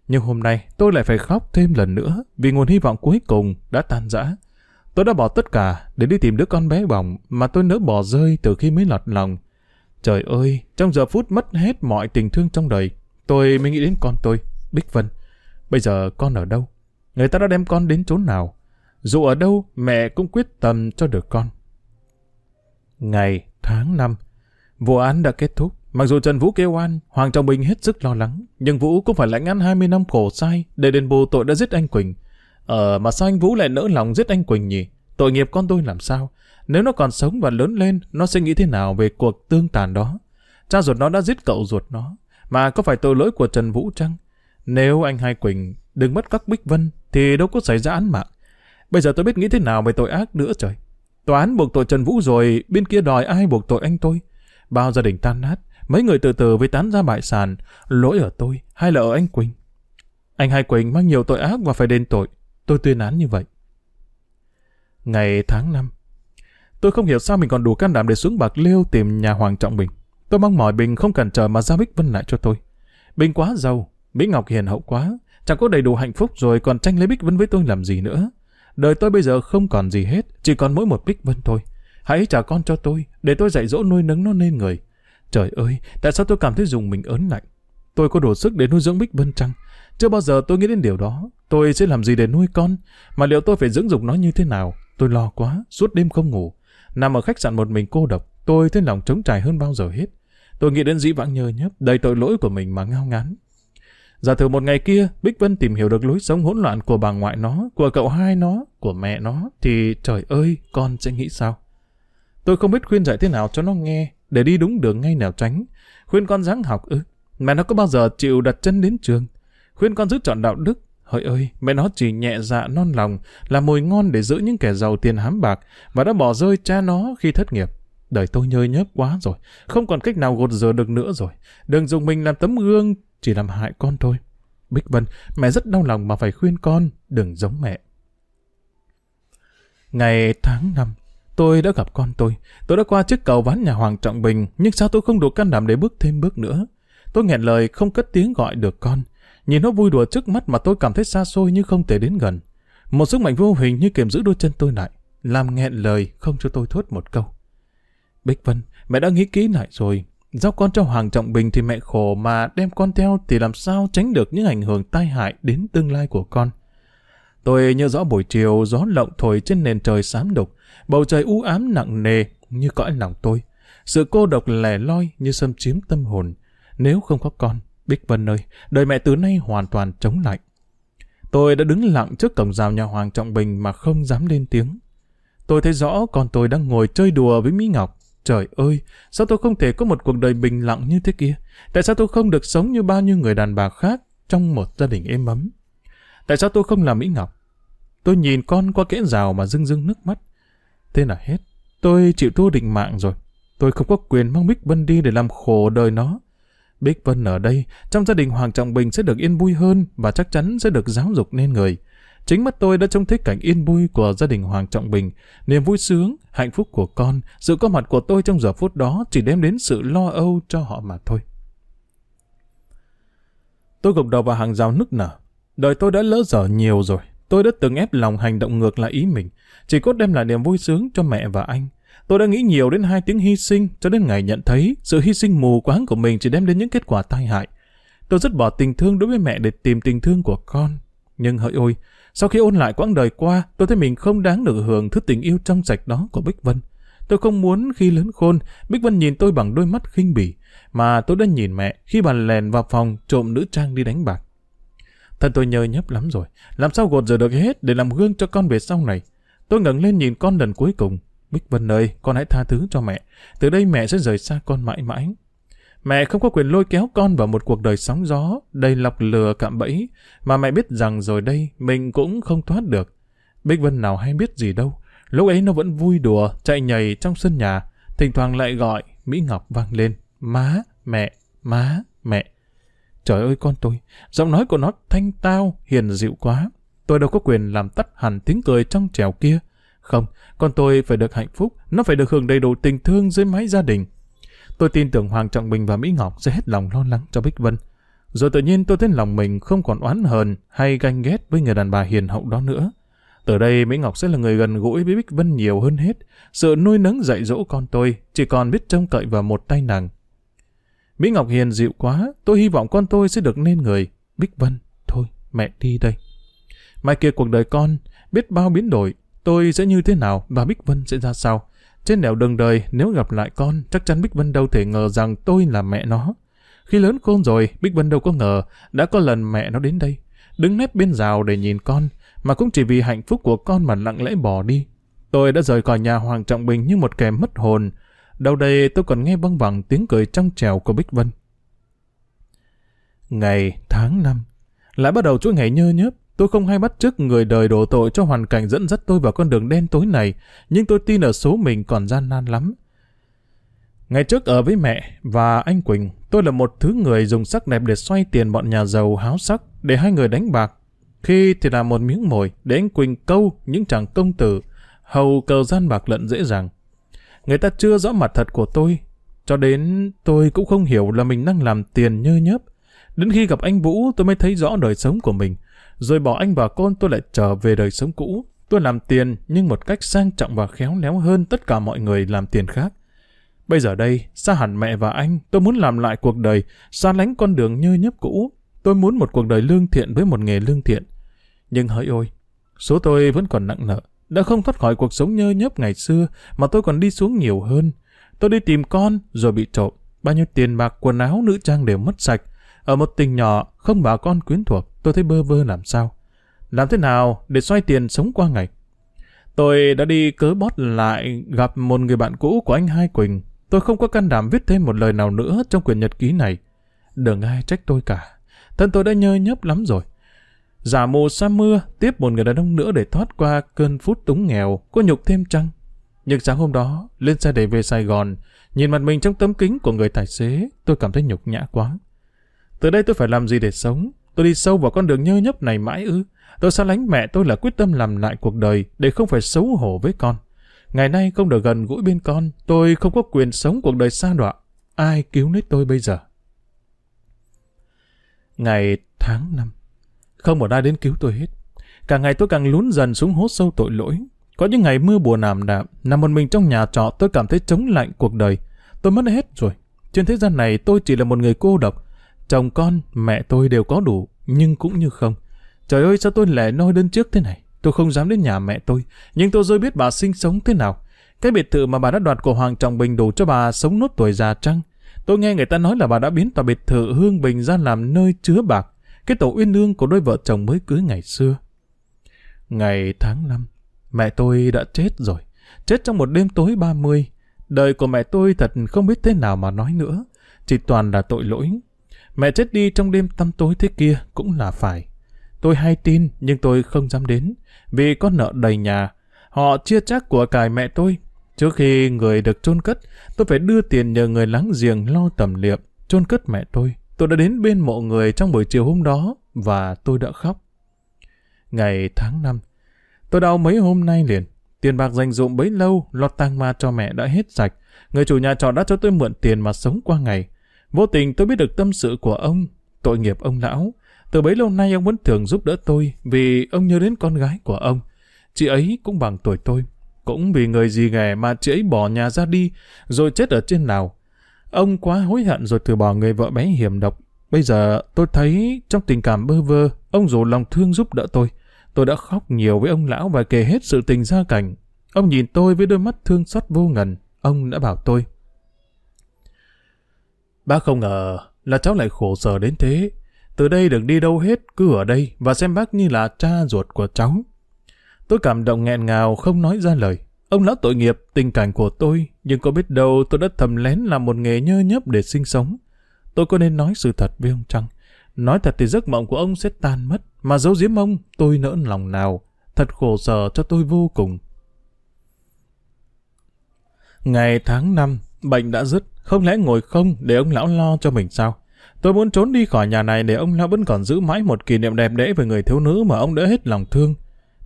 Nhưng hôm nay tôi lại phải khóc thêm lần nữa vì nguồn hy vọng cuối cùng đã tan rã. Tôi đã bỏ tất cả để đi tìm đứa con bé bỏng mà tôi nỡ bỏ rơi từ khi mới lọt lòng. Trời ơi, trong giờ phút mất hết mọi tình thương trong đời, tôi mới nghĩ đến con tôi, Bích Vân. Bây giờ con ở đâu? Người ta đã đem con đến chốn nào? Dù ở đâu, mẹ cũng quyết tâm cho được con. Ngày, tháng năm, vụ án đã kết thúc. Mặc dù Trần Vũ kêu oan, Hoàng Trọng Bình hết sức lo lắng, nhưng Vũ cũng phải lãnh án 20 năm khổ sai để đền bù tội đã giết anh Quỳnh. Ờ, mà sao anh Vũ lại nỡ lòng giết anh Quỳnh nhỉ? Tội nghiệp con tôi làm sao? Nếu nó còn sống và lớn lên, nó sẽ nghĩ thế nào về cuộc tương tàn đó? Cha ruột nó đã giết cậu ruột nó, mà có phải tội lỗi của Trần Vũ chăng? Nếu anh hai Quỳnh đừng mất các Bích Vân, thì đâu có xảy ra án mạng. Bây giờ tôi biết nghĩ thế nào về tội ác nữa trời. Tòa án buộc tội Trần Vũ rồi, bên kia đòi ai buộc tội anh tôi? Bao gia đình tan nát, mấy người từ từ với tán ra bại sản, lỗi ở tôi hay là ở anh Quỳnh? Anh hai Quỳnh mang nhiều tội ác và phải đền tội. Tôi tuyên án như vậy. Ngày tháng năm, tôi không hiểu sao mình còn đủ can đảm để xuống bạc liêu tìm nhà Hoàng Trọng Bình. Tôi mong mỏi Bình không cần chờ mà giao Bích Vân lại cho tôi. Bình quá giàu, Mỹ Ngọc hiền hậu quá, chẳng có đầy đủ hạnh phúc rồi còn tranh lấy Bích Vân với tôi làm gì nữa. Đời tôi bây giờ không còn gì hết, chỉ còn mỗi một Bích Vân thôi. Hãy trả con cho tôi, để tôi dạy dỗ nuôi nấng nó nên người. Trời ơi, tại sao tôi cảm thấy dùng mình ớn lạnh? Tôi có đủ sức để nuôi dưỡng Bích Vân chăng? Chưa bao giờ tôi nghĩ đến điều đó. Tôi sẽ làm gì để nuôi con? Mà liệu tôi phải dưỡng dục nó như thế nào? Tôi lo quá, suốt đêm không ngủ. Nằm ở khách sạn một mình cô độc, tôi thấy lòng trống trải hơn bao giờ hết. Tôi nghĩ đến dĩ vãng nhơ nhấp, đầy tội lỗi của mình mà ngao ngán. Giả thử một ngày kia, Bích Vân tìm hiểu được lối sống hỗn loạn của bà ngoại nó, của cậu hai nó, của mẹ nó, thì trời ơi, con sẽ nghĩ sao? Tôi không biết khuyên dạy thế nào cho nó nghe, để đi đúng đường ngay nào tránh. Khuyên con ráng học ư, mẹ nó có bao giờ chịu đặt chân đến trường. Khuyên con giữ chọn đạo đức, Hỡi ơi, mẹ nó chỉ nhẹ dạ non lòng, là mồi ngon để giữ những kẻ giàu tiền hám bạc, và đã bỏ rơi cha nó khi thất nghiệp. Đời tôi nhơi nhớp quá rồi, không còn cách nào gột rửa được nữa rồi. Đừng dùng mình làm tấm gương, chỉ làm hại con thôi. Bích Vân, mẹ rất đau lòng mà phải khuyên con, đừng giống mẹ. Ngày tháng năm, tôi đã gặp con tôi. Tôi đã qua chiếc cầu ván nhà Hoàng Trọng Bình, nhưng sao tôi không đủ can đảm để bước thêm bước nữa. Tôi nghẹn lời không cất tiếng gọi được con. Nhìn nó vui đùa trước mắt mà tôi cảm thấy xa xôi như không thể đến gần. Một sức mạnh vô hình như kiềm giữ đôi chân tôi lại, làm nghẹn lời không cho tôi thốt một câu. Bích Vân, mẹ đã nghĩ kỹ lại rồi. Giao con cho Hoàng Trọng Bình thì mẹ khổ mà đem con theo thì làm sao tránh được những ảnh hưởng tai hại đến tương lai của con. Tôi nhớ rõ buổi chiều gió lộng thổi trên nền trời xám đục, bầu trời u ám nặng nề như cõi lòng tôi. Sự cô độc lẻ loi như xâm chiếm tâm hồn. Nếu không có con, Bích Vân ơi, đời mẹ từ nay hoàn toàn chống lạnh. Tôi đã đứng lặng trước cổng rào nhà Hoàng Trọng Bình mà không dám lên tiếng. Tôi thấy rõ con tôi đang ngồi chơi đùa với Mỹ Ngọc. Trời ơi, sao tôi không thể có một cuộc đời bình lặng như thế kia? Tại sao tôi không được sống như bao nhiêu người đàn bà khác trong một gia đình êm ấm? Tại sao tôi không làm Mỹ Ngọc? Tôi nhìn con qua kẽ rào mà rưng rưng nước mắt. Thế là hết. Tôi chịu thua định mạng rồi. Tôi không có quyền mang Bích Vân đi để làm khổ đời nó. Bích Vân ở đây, trong gia đình Hoàng Trọng Bình sẽ được yên vui hơn và chắc chắn sẽ được giáo dục nên người. Chính mắt tôi đã trông thấy cảnh yên vui của gia đình Hoàng Trọng Bình, niềm vui sướng, hạnh phúc của con, sự có mặt của tôi trong giờ phút đó chỉ đem đến sự lo âu cho họ mà thôi. Tôi gục đầu vào hàng rào nức nở. Đời tôi đã lỡ dở nhiều rồi. Tôi đã từng ép lòng hành động ngược lại ý mình. Chỉ cốt đem lại niềm vui sướng cho mẹ và anh. Tôi đã nghĩ nhiều đến hai tiếng hy sinh cho đến ngày nhận thấy sự hy sinh mù quáng của mình chỉ đem đến những kết quả tai hại. Tôi rất bỏ tình thương đối với mẹ để tìm tình thương của con. Nhưng hỡi ôi, sau khi ôn lại quãng đời qua, tôi thấy mình không đáng được hưởng thứ tình yêu trong sạch đó của Bích Vân. Tôi không muốn khi lớn khôn, Bích Vân nhìn tôi bằng đôi mắt khinh bỉ, mà tôi đã nhìn mẹ khi bà lèn vào phòng trộm nữ trang đi đánh bạc. Thân tôi nhơ nhấp lắm rồi. Làm sao gột rửa được hết để làm gương cho con về sau này. Tôi ngẩng lên nhìn con lần cuối cùng. Bích Vân ơi, con hãy tha thứ cho mẹ. Từ đây mẹ sẽ rời xa con mãi mãi. Mẹ không có quyền lôi kéo con vào một cuộc đời sóng gió, đầy lọc lừa cạm bẫy, mà mẹ biết rằng rồi đây mình cũng không thoát được. Bích Vân nào hay biết gì đâu. Lúc ấy nó vẫn vui đùa, chạy nhảy trong sân nhà, thỉnh thoảng lại gọi, Mỹ Ngọc vang lên, má, mẹ, má, mẹ. Trời ơi con tôi, giọng nói của nó thanh tao, hiền dịu quá. Tôi đâu có quyền làm tắt hẳn tiếng cười trong trèo kia. Không, con tôi phải được hạnh phúc, nó phải được hưởng đầy đủ tình thương dưới mái gia đình. Tôi tin tưởng Hoàng Trọng Bình và Mỹ Ngọc sẽ hết lòng lo lắng cho Bích Vân. Rồi tự nhiên tôi thấy lòng mình không còn oán hờn hay ganh ghét với người đàn bà hiền hậu đó nữa. Từ đây Mỹ Ngọc sẽ là người gần gũi với Bích Vân nhiều hơn hết. Sự nuôi nấng dạy dỗ con tôi chỉ còn biết trông cậy vào một tay nàng. Mỹ Ngọc hiền dịu quá, tôi hy vọng con tôi sẽ được nên người. Bích Vân, thôi, mẹ đi đây. Mai kia cuộc đời con, biết bao biến đổi, tôi sẽ như thế nào và Bích Vân sẽ ra sao. Trên nẻo đường đời, nếu gặp lại con, chắc chắn Bích Vân đâu thể ngờ rằng tôi là mẹ nó. Khi lớn khôn rồi, Bích Vân đâu có ngờ, đã có lần mẹ nó đến đây. Đứng nép bên rào để nhìn con, mà cũng chỉ vì hạnh phúc của con mà lặng lẽ bỏ đi. Tôi đã rời khỏi nhà Hoàng Trọng Bình như một kẻ mất hồn. Đầu đây tôi còn nghe văng vẳng tiếng cười trong trèo của Bích Vân. Ngày, tháng, năm. Lại bắt đầu chuỗi ngày nhơ nhớp. Tôi không hay bắt chước người đời đổ tội cho hoàn cảnh dẫn dắt tôi vào con đường đen tối này, nhưng tôi tin ở số mình còn gian nan lắm. Ngày trước ở với mẹ và anh Quỳnh, tôi là một thứ người dùng sắc đẹp để xoay tiền bọn nhà giàu háo sắc, để hai người đánh bạc. Khi thì là một miếng mồi để anh Quỳnh câu những chàng công tử, hầu cờ gian bạc lận dễ dàng. Người ta chưa rõ mặt thật của tôi, cho đến tôi cũng không hiểu là mình đang làm tiền nhơ nhớp. Đến khi gặp anh Vũ tôi mới thấy rõ đời sống của mình. Rồi bỏ anh và con tôi lại trở về đời sống cũ. Tôi làm tiền nhưng một cách sang trọng và khéo léo hơn tất cả mọi người làm tiền khác. Bây giờ đây, xa hẳn mẹ và anh, tôi muốn làm lại cuộc đời, xa lánh con đường nhơ nhấp cũ. Tôi muốn một cuộc đời lương thiện với một nghề lương thiện. Nhưng hỡi ôi, số tôi vẫn còn nặng nợ. Đã không thoát khỏi cuộc sống nhơ nhớp ngày xưa, mà tôi còn đi xuống nhiều hơn. Tôi đi tìm con, rồi bị trộm. Bao nhiêu tiền bạc, quần áo, nữ trang đều mất sạch. Ở một tình nhỏ, không bà con quyến thuộc, tôi thấy bơ vơ làm sao. Làm thế nào để xoay tiền sống qua ngày? Tôi đã đi cớ bót lại gặp một người bạn cũ của anh Hai Quỳnh. Tôi không có can đảm viết thêm một lời nào nữa trong quyển nhật ký này. Đừng ai trách tôi cả. Thân tôi đã nhơ nhớp lắm rồi. Giả mù sa mưa, tiếp một người đàn ông nữa để thoát qua cơn phút túng nghèo, có nhục thêm chăng? Nhưng sáng hôm đó, lên xe để về Sài Gòn, nhìn mặt mình trong tấm kính của người tài xế, tôi cảm thấy nhục nhã quá. Từ đây tôi phải làm gì để sống? Tôi đi sâu vào con đường nhơ nhấp này mãi ư? Tôi xa lánh mẹ tôi là quyết tâm làm lại cuộc đời để không phải xấu hổ với con. Ngày nay không được gần gũi bên con, tôi không có quyền sống cuộc đời xa đọa. Ai cứu lấy tôi bây giờ? Ngày tháng năm Không một ai đến cứu tôi hết. Càng ngày tôi càng lún dần xuống hố sâu tội lỗi. Có những ngày mưa buồn ảm đạm, nằm một mình trong nhà trọ tôi cảm thấy chống lạnh cuộc đời. Tôi mất hết rồi. Trên thế gian này tôi chỉ là một người cô độc. Chồng con, mẹ tôi đều có đủ, nhưng cũng như không. Trời ơi sao tôi lẻ nôi đơn trước thế này. Tôi không dám đến nhà mẹ tôi, nhưng tôi rồi biết bà sinh sống thế nào. Cái biệt thự mà bà đã đoạt của Hoàng Trọng Bình đủ cho bà sống nốt tuổi già trăng. Tôi nghe người ta nói là bà đã biến tòa biệt thự Hương Bình ra làm nơi chứa bạc. Cái tổ uyên ương của đôi vợ chồng mới cưới ngày xưa. Ngày tháng năm, mẹ tôi đã chết rồi. Chết trong một đêm tối 30. Đời của mẹ tôi thật không biết thế nào mà nói nữa. Chỉ toàn là tội lỗi. Mẹ chết đi trong đêm tăm tối thế kia cũng là phải. Tôi hay tin nhưng tôi không dám đến vì có nợ đầy nhà. Họ chia chắc của cải mẹ tôi. Trước khi người được chôn cất, tôi phải đưa tiền nhờ người láng giềng lo tầm liệm, chôn cất mẹ tôi. Tôi đã đến bên mộ người trong buổi chiều hôm đó và tôi đã khóc. Ngày tháng năm, tôi đau mấy hôm nay liền. Tiền bạc dành dụng bấy lâu, lọt tang ma cho mẹ đã hết sạch. Người chủ nhà trọ đã cho tôi mượn tiền mà sống qua ngày. Vô tình tôi biết được tâm sự của ông, tội nghiệp ông lão. Từ bấy lâu nay ông vẫn thường giúp đỡ tôi vì ông nhớ đến con gái của ông. Chị ấy cũng bằng tuổi tôi. Cũng vì người gì ghẻ mà chị ấy bỏ nhà ra đi rồi chết ở trên nào. Ông quá hối hận rồi từ bỏ người vợ bé hiểm độc. Bây giờ tôi thấy trong tình cảm bơ vơ, ông dù lòng thương giúp đỡ tôi. Tôi đã khóc nhiều với ông lão và kể hết sự tình gia cảnh. Ông nhìn tôi với đôi mắt thương xót vô ngần. Ông đã bảo tôi. Bác không ngờ là cháu lại khổ sở đến thế. Từ đây đừng đi đâu hết, cứ ở đây và xem bác như là cha ruột của cháu. Tôi cảm động nghẹn ngào không nói ra lời. Ông lão tội nghiệp, tình cảnh của tôi, nhưng có biết đâu tôi đã thầm lén làm một nghề nhơ nhấp để sinh sống. Tôi có nên nói sự thật với ông chăng? Nói thật thì giấc mộng của ông sẽ tan mất, mà giấu giếm ông, tôi nỡ lòng nào. Thật khổ sở cho tôi vô cùng. Ngày tháng năm, bệnh đã dứt, không lẽ ngồi không để ông lão lo cho mình sao? Tôi muốn trốn đi khỏi nhà này để ông lão vẫn còn giữ mãi một kỷ niệm đẹp đẽ về người thiếu nữ mà ông đã hết lòng thương.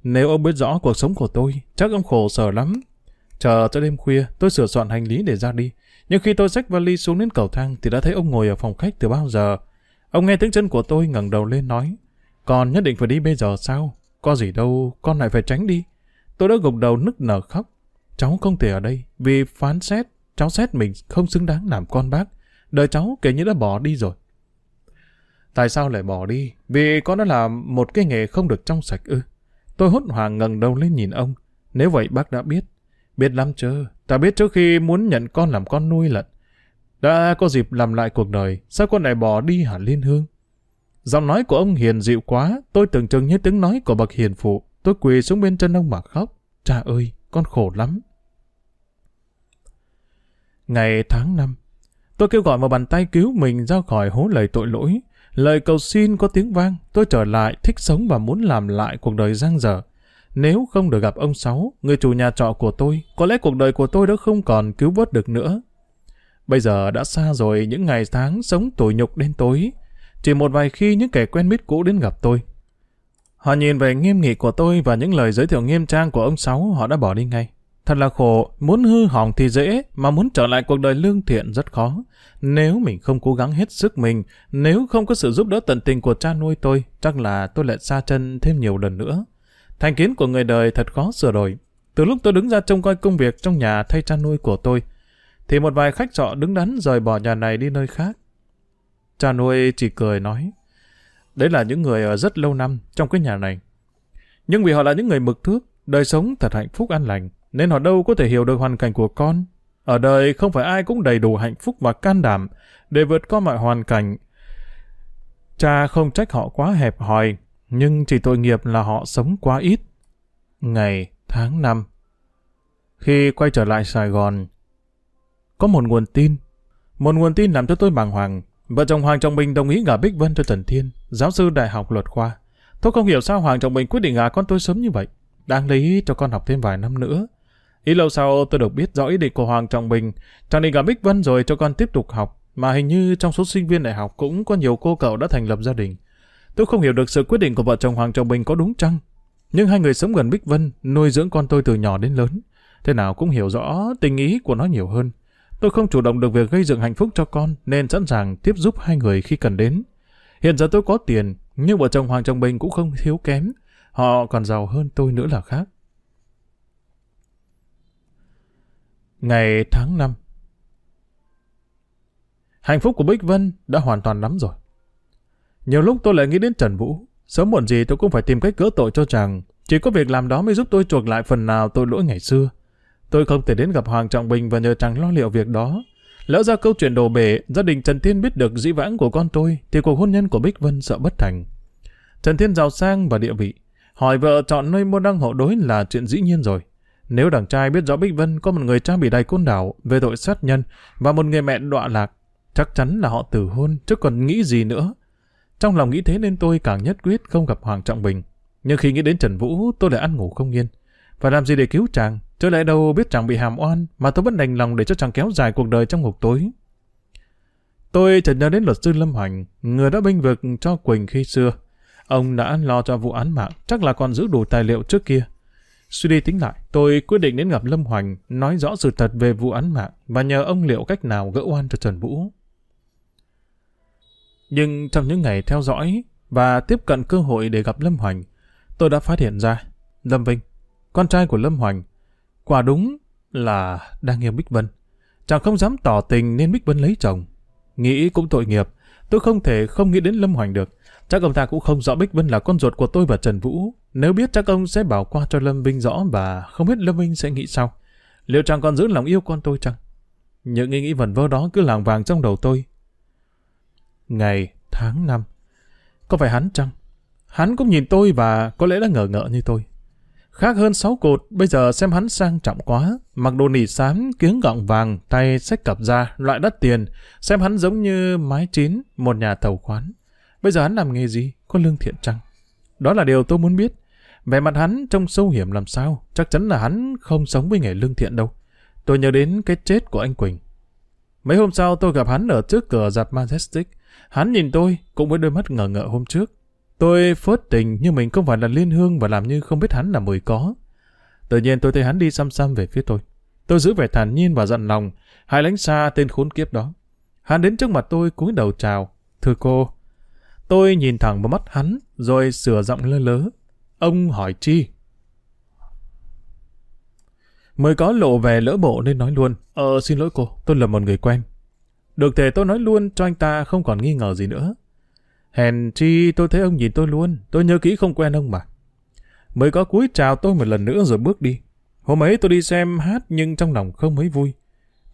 Nếu ông biết rõ cuộc sống của tôi, chắc ông khổ sở lắm. Chờ cho đêm khuya, tôi sửa soạn hành lý để ra đi. Nhưng khi tôi xách vali xuống đến cầu thang thì đã thấy ông ngồi ở phòng khách từ bao giờ. Ông nghe tiếng chân của tôi ngẩng đầu lên nói, con nhất định phải đi bây giờ sao? Có gì đâu, con lại phải tránh đi. Tôi đã gục đầu nức nở khóc. Cháu không thể ở đây, vì phán xét, cháu xét mình không xứng đáng làm con bác. Đời cháu kể như đã bỏ đi rồi. Tại sao lại bỏ đi? Vì con đã làm một cái nghề không được trong sạch ư. Tôi hốt hoảng ngẩng đầu lên nhìn ông. Nếu vậy bác đã biết. Biết lắm chưa? Ta biết trước khi muốn nhận con làm con nuôi lận. Đã có dịp làm lại cuộc đời, sao con lại bỏ đi hả Liên Hương? Giọng nói của ông hiền dịu quá, tôi tưởng chừng như tiếng nói của bậc hiền phụ. Tôi quỳ xuống bên chân ông mà khóc. Cha ơi, con khổ lắm. Ngày tháng năm, tôi kêu gọi một bàn tay cứu mình ra khỏi hố lời tội lỗi. Lời cầu xin có tiếng vang, tôi trở lại, thích sống và muốn làm lại cuộc đời giang dở. Nếu không được gặp ông Sáu, người chủ nhà trọ của tôi, có lẽ cuộc đời của tôi đã không còn cứu vớt được nữa. Bây giờ đã xa rồi những ngày tháng sống tủi nhục đến tối. Chỉ một vài khi những kẻ quen biết cũ đến gặp tôi. Họ nhìn về nghiêm nghị của tôi và những lời giới thiệu nghiêm trang của ông Sáu họ đã bỏ đi ngay. Thật là khổ, muốn hư hỏng thì dễ, mà muốn trở lại cuộc đời lương thiện rất khó. Nếu mình không cố gắng hết sức mình, nếu không có sự giúp đỡ tận tình của cha nuôi tôi, chắc là tôi lại xa chân thêm nhiều lần nữa. Thành kiến của người đời thật khó sửa đổi. Từ lúc tôi đứng ra trông coi công việc trong nhà thay cha nuôi của tôi, thì một vài khách trọ đứng đắn rời bỏ nhà này đi nơi khác. Cha nuôi chỉ cười nói, đấy là những người ở rất lâu năm trong cái nhà này. Nhưng vì họ là những người mực thước, đời sống thật hạnh phúc an lành, nên họ đâu có thể hiểu được hoàn cảnh của con. Ở đời không phải ai cũng đầy đủ hạnh phúc và can đảm để vượt qua mọi hoàn cảnh. Cha không trách họ quá hẹp hòi, nhưng chỉ tội nghiệp là họ sống quá ít. Ngày, tháng năm. Khi quay trở lại Sài Gòn, có một nguồn tin. Một nguồn tin làm cho tôi bàng hoàng. Vợ chồng Hoàng Trọng Bình đồng ý gả Bích Vân cho Trần Thiên, giáo sư đại học luật khoa. Tôi không hiểu sao Hoàng Trọng Bình quyết định gả con tôi sớm như vậy. Đang lý cho con học thêm vài năm nữa. Ít lâu sau tôi được biết rõ ý định của Hoàng Trọng Bình. Chàng định gả Bích Vân rồi cho con tiếp tục học. Mà hình như trong số sinh viên đại học cũng có nhiều cô cậu đã thành lập gia đình. Tôi không hiểu được sự quyết định của vợ chồng Hoàng Trọng Bình có đúng chăng. Nhưng hai người sống gần Bích Vân, nuôi dưỡng con tôi từ nhỏ đến lớn. Thế nào cũng hiểu rõ tình ý của nó nhiều hơn. Tôi không chủ động được việc gây dựng hạnh phúc cho con, nên sẵn sàng tiếp giúp hai người khi cần đến. Hiện giờ tôi có tiền, nhưng vợ chồng Hoàng Trọng Bình cũng không thiếu kém. Họ còn giàu hơn tôi nữa là khác. Ngày tháng năm Hạnh phúc của Bích Vân đã hoàn toàn lắm rồi. Nhiều lúc tôi lại nghĩ đến Trần Vũ. Sớm muộn gì tôi cũng phải tìm cách gỡ tội cho chàng. Chỉ có việc làm đó mới giúp tôi chuộc lại phần nào tội lỗi ngày xưa. Tôi không thể đến gặp Hoàng Trọng Bình và nhờ chàng lo liệu việc đó. Lỡ ra câu chuyện đổ bể, gia đình Trần Thiên biết được dĩ vãng của con tôi, thì cuộc hôn nhân của Bích Vân sợ bất thành. Trần Thiên giàu sang và địa vị. Hỏi vợ chọn nơi môn đăng hộ đối là chuyện dĩ nhiên rồi. Nếu đàn trai biết rõ Bích Vân có một người cha bị đầy côn đảo về tội sát nhân và một người mẹ đọa lạc, chắc chắn là họ tử hôn, chứ còn nghĩ gì nữa. Trong lòng nghĩ thế nên tôi càng nhất quyết không gặp Hoàng Trọng Bình. Nhưng khi nghĩ đến Trần Vũ, tôi lại ăn ngủ không yên. Phải làm gì để cứu chàng? Chứ lại đâu biết chàng bị hàm oan, mà tôi vẫn đành lòng để cho chàng kéo dài cuộc đời trong ngục tối. Tôi chợt nhớ đến luật sư Lâm Hoành, người đã binh vực cho Quỳnh khi xưa. Ông đã lo cho vụ án mạng, chắc là còn giữ đủ tài liệu trước kia. Suy đi tính lại, tôi quyết định đến gặp Lâm Hoành, nói rõ sự thật về vụ án mạng và nhờ ông liệu cách nào gỡ oan cho Trần Vũ. Nhưng trong những ngày theo dõi và tiếp cận cơ hội để gặp Lâm Hoành, tôi đã phát hiện ra Lâm Vinh, con trai của Lâm Hoành, quả đúng là đang yêu Bích Vân. Chàng không dám tỏ tình nên Bích Vân lấy chồng. Nghĩ cũng tội nghiệp, tôi không thể không nghĩ đến Lâm Hoành được. Chắc ông ta cũng không rõ Bích Vân là con ruột của tôi và Trần Vũ. Nếu biết chắc ông sẽ bảo qua cho Lâm Vinh rõ và không biết Lâm Vinh sẽ nghĩ sao. Liệu chàng còn giữ lòng yêu con tôi chăng? Những ý nghĩ vẩn vơ đó cứ làng vàng trong đầu tôi. Ngày, tháng năm. Có phải hắn chăng? Hắn cũng nhìn tôi và có lẽ đã ngờ ngợ như tôi. Khác hơn sáu cột, bây giờ xem hắn sang trọng quá. Mặc đồ nỉ xám, kiếng gọng vàng, tay xách cặp da, loại đắt tiền. Xem hắn giống như mái chín, một nhà thầu khoán. Bây giờ hắn làm nghề gì? Có lương thiện chăng? Đó là điều tôi muốn biết. Vẻ mặt hắn trông sâu hiểm làm sao? Chắc chắn là hắn không sống với nghề lương thiện đâu. Tôi nhớ đến cái chết của anh Quỳnh. Mấy hôm sau tôi gặp hắn ở trước cửa dạp Majestic. Hắn nhìn tôi cũng với đôi mắt ngờ ngợ hôm trước. Tôi phớt tình nhưng mình không phải là liên hương và làm như không biết hắn là mười có. Tự nhiên tôi thấy hắn đi xăm xăm về phía tôi. Tôi giữ vẻ thản nhiên và giận lòng, hãy lánh xa tên khốn kiếp đó. Hắn đến trước mặt tôi cúi đầu chào. Thưa cô. Tôi nhìn thẳng vào mắt hắn, rồi sửa giọng lơ lớ. Ông hỏi chi? Mới có lộ về lỡ bộ nên nói luôn. Ờ xin lỗi cô, tôi là một người quen. Được thể tôi nói luôn cho anh ta không còn nghi ngờ gì nữa. Hèn chi tôi thấy ông nhìn tôi luôn, tôi nhớ kỹ không quen ông mà. Mới có cúi chào tôi một lần nữa rồi bước đi. Hôm ấy tôi đi xem hát nhưng trong lòng không mấy vui.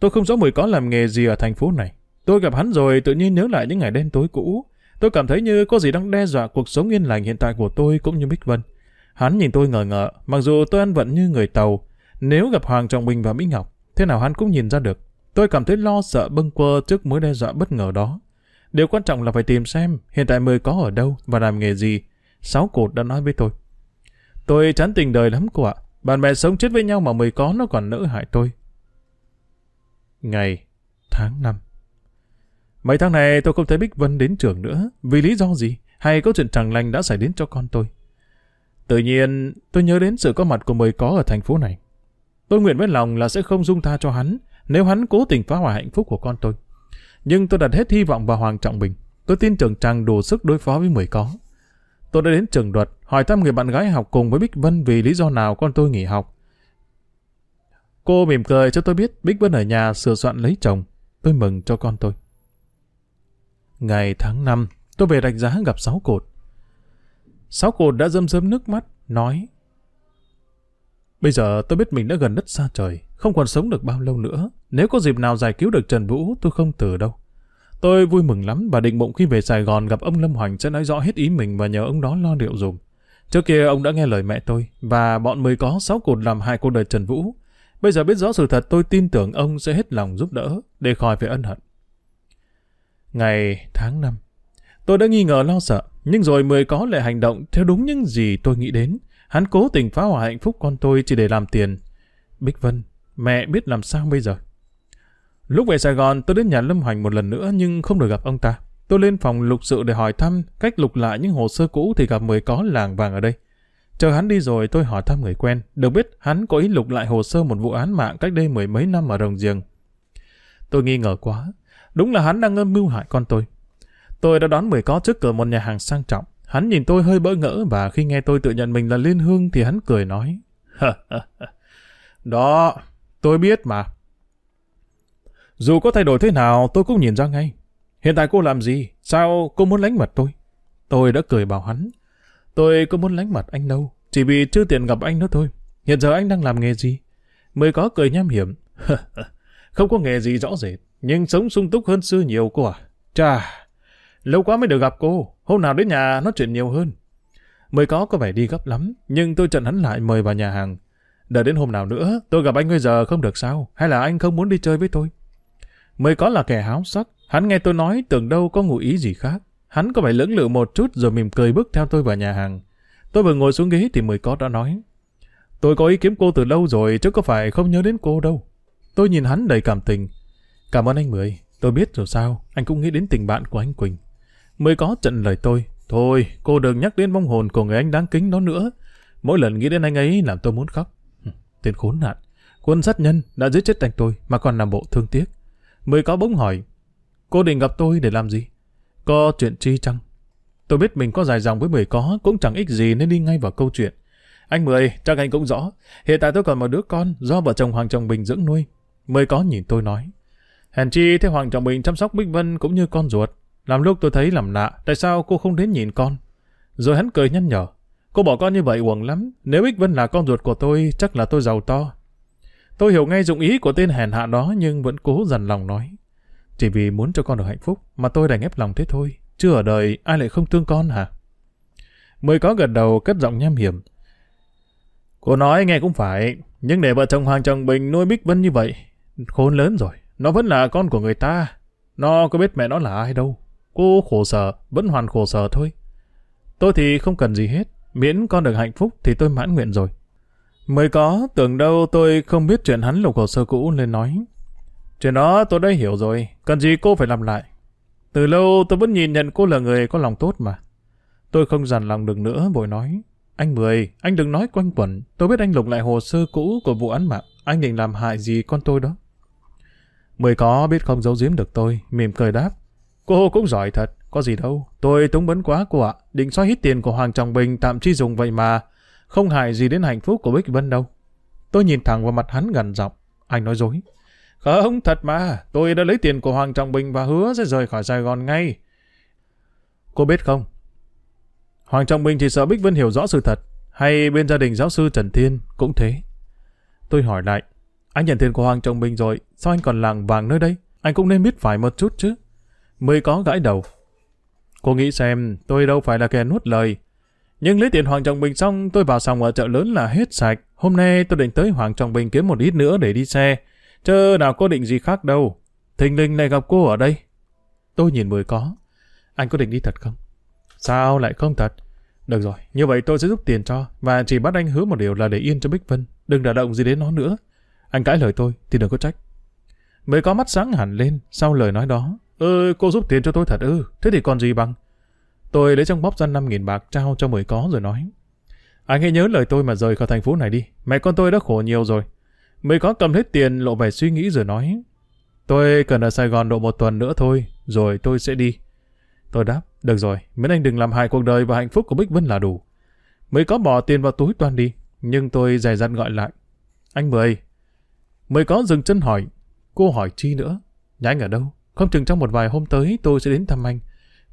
Tôi không rõ mười có làm nghề gì ở thành phố này. Tôi gặp hắn rồi tự nhiên nhớ lại những ngày đêm tối cũ. Tôi cảm thấy như có gì đang đe dọa cuộc sống yên lành hiện tại của tôi cũng như Bích Vân. Hắn nhìn tôi ngờ ngợ, mặc dù tôi ăn vận như người tàu. Nếu gặp Hoàng Trọng Bình và Mỹ Ngọc, thế nào hắn cũng nhìn ra được. Tôi cảm thấy lo sợ bâng quơ trước mối đe dọa bất ngờ đó. Điều quan trọng là phải tìm xem hiện tại Mười có ở đâu và làm nghề gì. Sáu cột đã nói với tôi. Tôi chán tình đời lắm cô ạ. Bạn bè sống chết với nhau mà Mười có nó còn nỡ hại tôi. Ngày, tháng năm. Mấy tháng này tôi không thấy Bích Vân đến trường nữa. Vì lý do gì? Hay có chuyện chẳng lành đã xảy đến cho con tôi? Tự nhiên, tôi nhớ đến sự có mặt của Mười có ở thành phố này. Tôi nguyện với lòng là sẽ không dung tha cho hắn nếu hắn cố tình phá hoại hạnh phúc của con tôi. Nhưng tôi đặt hết hy vọng vào Hoàng Trọng Bình. Tôi tin trường chàng đủ sức đối phó với Mười có. Tôi đã đến trường luật, hỏi thăm người bạn gái học cùng với Bích Vân vì lý do nào con tôi nghỉ học. Cô mỉm cười cho tôi biết Bích Vân ở nhà sửa soạn lấy chồng. Tôi mừng cho con tôi. Ngày tháng 5, tôi về rạch giá gặp sáu cột. Sáu cột đã rơm rơm nước mắt, nói Bây giờ tôi biết mình đã gần đất xa trời, không còn sống được bao lâu nữa. Nếu có dịp nào giải cứu được Trần Vũ, tôi không từ đâu. Tôi vui mừng lắm và định bụng khi về Sài Gòn gặp ông Lâm Hoành sẽ nói rõ hết ý mình và nhờ ông đó lo liệu dùng. Trước kia ông đã nghe lời mẹ tôi và bọn mới có sáu cột làm hại cuộc đời Trần Vũ. Bây giờ biết rõ sự thật tôi tin tưởng ông sẽ hết lòng giúp đỡ để khỏi phải ân hận. Ngày tháng năm Tôi đã nghi ngờ lo sợ, nhưng rồi mười có lại hành động theo đúng những gì tôi nghĩ đến. Hắn cố tình phá hoại hạnh phúc con tôi chỉ để làm tiền. Bích Vân, mẹ biết làm sao bây giờ? Lúc về Sài Gòn, tôi đến nhà Lâm Hoành một lần nữa nhưng không được gặp ông ta. Tôi lên phòng lục sự để hỏi thăm, cách lục lại những hồ sơ cũ thì gặp mười có làng vàng ở đây. Chờ hắn đi rồi tôi hỏi thăm người quen, được biết hắn có ý lục lại hồ sơ một vụ án mạng cách đây mười mấy năm ở Rồng Giềng. Tôi nghi ngờ quá, đúng là hắn đang âm mưu hại con tôi. Tôi đã đón mười có trước cửa một nhà hàng sang trọng. Hắn nhìn tôi hơi bỡ ngỡ và khi nghe tôi tự nhận mình là Liên Hương thì hắn cười nói. Đó, tôi biết mà. Dù có thay đổi thế nào tôi cũng nhìn ra ngay. Hiện tại cô làm gì? Sao cô muốn lánh mặt tôi? Tôi đã cười bảo hắn. Tôi có muốn lánh mặt anh đâu. Chỉ vì chưa tiện gặp anh nữa thôi. Hiện giờ anh đang làm nghề gì? Mới có cười nham hiểm. Không có nghề gì rõ rệt. Nhưng sống sung túc hơn xưa nhiều cô à. Chà, lâu quá mới được gặp cô. Hôm nào đến nhà nói chuyện nhiều hơn. Mới có có vẻ đi gấp lắm. Nhưng tôi chặn hắn lại mời vào nhà hàng. Đợi đến hôm nào nữa, tôi gặp anh bây giờ không được sao? Hay là anh không muốn đi chơi với tôi? Mới có là kẻ háo sắc, hắn nghe tôi nói tưởng đâu có ngụ ý gì khác. Hắn có vẻ lưỡng lự một chút rồi mỉm cười bước theo tôi vào nhà hàng. Tôi vừa ngồi xuống ghế thì mới có đã nói. Tôi có ý kiếm cô từ lâu rồi chứ có phải không nhớ đến cô đâu. Tôi nhìn hắn đầy cảm tình. Cảm ơn anh Mười. Tôi biết rồi sao, anh cũng nghĩ đến tình bạn của anh Quỳnh. Mới có trận lời tôi. Thôi, cô đừng nhắc đến vong hồn của người anh đáng kính đó nữa. Mỗi lần nghĩ đến anh ấy làm tôi muốn khóc. Tên khốn nạn. Quân sát nhân đã giết chết anh tôi mà còn làm bộ thương tiếc. mười có bỗng hỏi, cô định gặp tôi để làm gì? Có chuyện chi chăng? Tôi biết mình có dài dòng với Mười có, cũng chẳng ích gì nên đi ngay vào câu chuyện. Anh Mười, chắc anh cũng rõ, hiện tại tôi còn một đứa con do vợ chồng Hoàng Trọng Bình dưỡng nuôi. Mười có nhìn tôi nói, hèn chi thế Hoàng Trọng Bình chăm sóc Bích Vân cũng như con ruột. Làm lúc tôi thấy làm lạ, tại sao cô không đến nhìn con? Rồi hắn cười nhăn nhở, cô bỏ con như vậy uổng lắm, nếu Bích Vân là con ruột của tôi, chắc là tôi giàu to. Tôi hiểu ngay dụng ý của tên hèn hạ đó nhưng vẫn cố dằn lòng nói. Chỉ vì muốn cho con được hạnh phúc mà tôi đành ép lòng thế thôi. chứ ở đời ai lại không thương con hả? Mười có gật đầu cất giọng nham hiểm. Cô nói nghe cũng phải, nhưng để vợ chồng Hoàng Trọng Bình nuôi Bích Vân như vậy, khốn lớn rồi, nó vẫn là con của người ta. Nó có biết mẹ nó là ai đâu. Cô khổ sở, vẫn hoàn khổ sở thôi. Tôi thì không cần gì hết, miễn con được hạnh phúc thì tôi mãn nguyện rồi. Mới có, tưởng đâu tôi không biết chuyện hắn lục hồ sơ cũ lên nói. Chuyện đó tôi đã hiểu rồi, cần gì cô phải làm lại. Từ lâu tôi vẫn nhìn nhận cô là người có lòng tốt mà. Tôi không dằn lòng được nữa, bồi nói. Anh Mười, anh đừng nói quanh quẩn. Tôi biết anh lục lại hồ sơ cũ của vụ án mạng. Anh định làm hại gì con tôi đó. Mười có biết không giấu giếm được tôi, mỉm cười đáp. Cô cũng giỏi thật, có gì đâu. Tôi túng bấn quá cô ạ. Định xóa hít tiền của Hoàng Trọng Bình tạm chi dùng vậy mà. Không hại gì đến hạnh phúc của Bích Vân đâu. Tôi nhìn thẳng vào mặt hắn gần giọng. Anh nói dối. Không, thật mà. Tôi đã lấy tiền của Hoàng Trọng Bình và hứa sẽ rời khỏi Sài Gòn ngay. Cô biết không? Hoàng Trọng Bình chỉ sợ Bích Vân hiểu rõ sự thật. Hay bên gia đình giáo sư Trần Thiên cũng thế. Tôi hỏi lại. Anh nhận tiền của Hoàng Trọng Bình rồi. Sao anh còn làng vàng nơi đây? Anh cũng nên biết phải một chút chứ. Mới có gãi đầu. Cô nghĩ xem, tôi đâu phải là kẻ nuốt lời. Nhưng lấy tiền Hoàng Trọng Bình xong, tôi vào sòng ở chợ lớn là hết sạch. Hôm nay tôi định tới Hoàng Trọng Bình kiếm một ít nữa để đi xe. Chứ nào có định gì khác đâu. Thình linh này gặp cô ở đây. Tôi nhìn mười có. Anh có định đi thật không? Sao lại không thật? Được rồi, như vậy tôi sẽ giúp tiền cho. Và chỉ bắt anh hứa một điều là để yên cho Bích Vân. Đừng đả động gì đến nó nữa. Anh cãi lời tôi thì đừng có trách. Mới có mắt sáng hẳn lên sau lời nói đó. ơ cô giúp tiền cho tôi thật ư, thế thì còn gì bằng. Tôi lấy trong bóp ra 5.000 bạc trao cho mười có rồi nói. Anh hãy nhớ lời tôi mà rời khỏi thành phố này đi. Mẹ con tôi đã khổ nhiều rồi. Mới có cầm hết tiền lộ vẻ suy nghĩ rồi nói. Tôi cần ở Sài Gòn độ một tuần nữa thôi, rồi tôi sẽ đi. Tôi đáp, được rồi, miễn anh đừng làm hại cuộc đời và hạnh phúc của Bích Vân là đủ. Mới có bỏ tiền vào túi toàn đi, nhưng tôi dài dặn gọi lại. Anh Mười. Mới có dừng chân hỏi, cô hỏi chi nữa? Nhà anh ở đâu? Không chừng trong một vài hôm tới tôi sẽ đến thăm anh,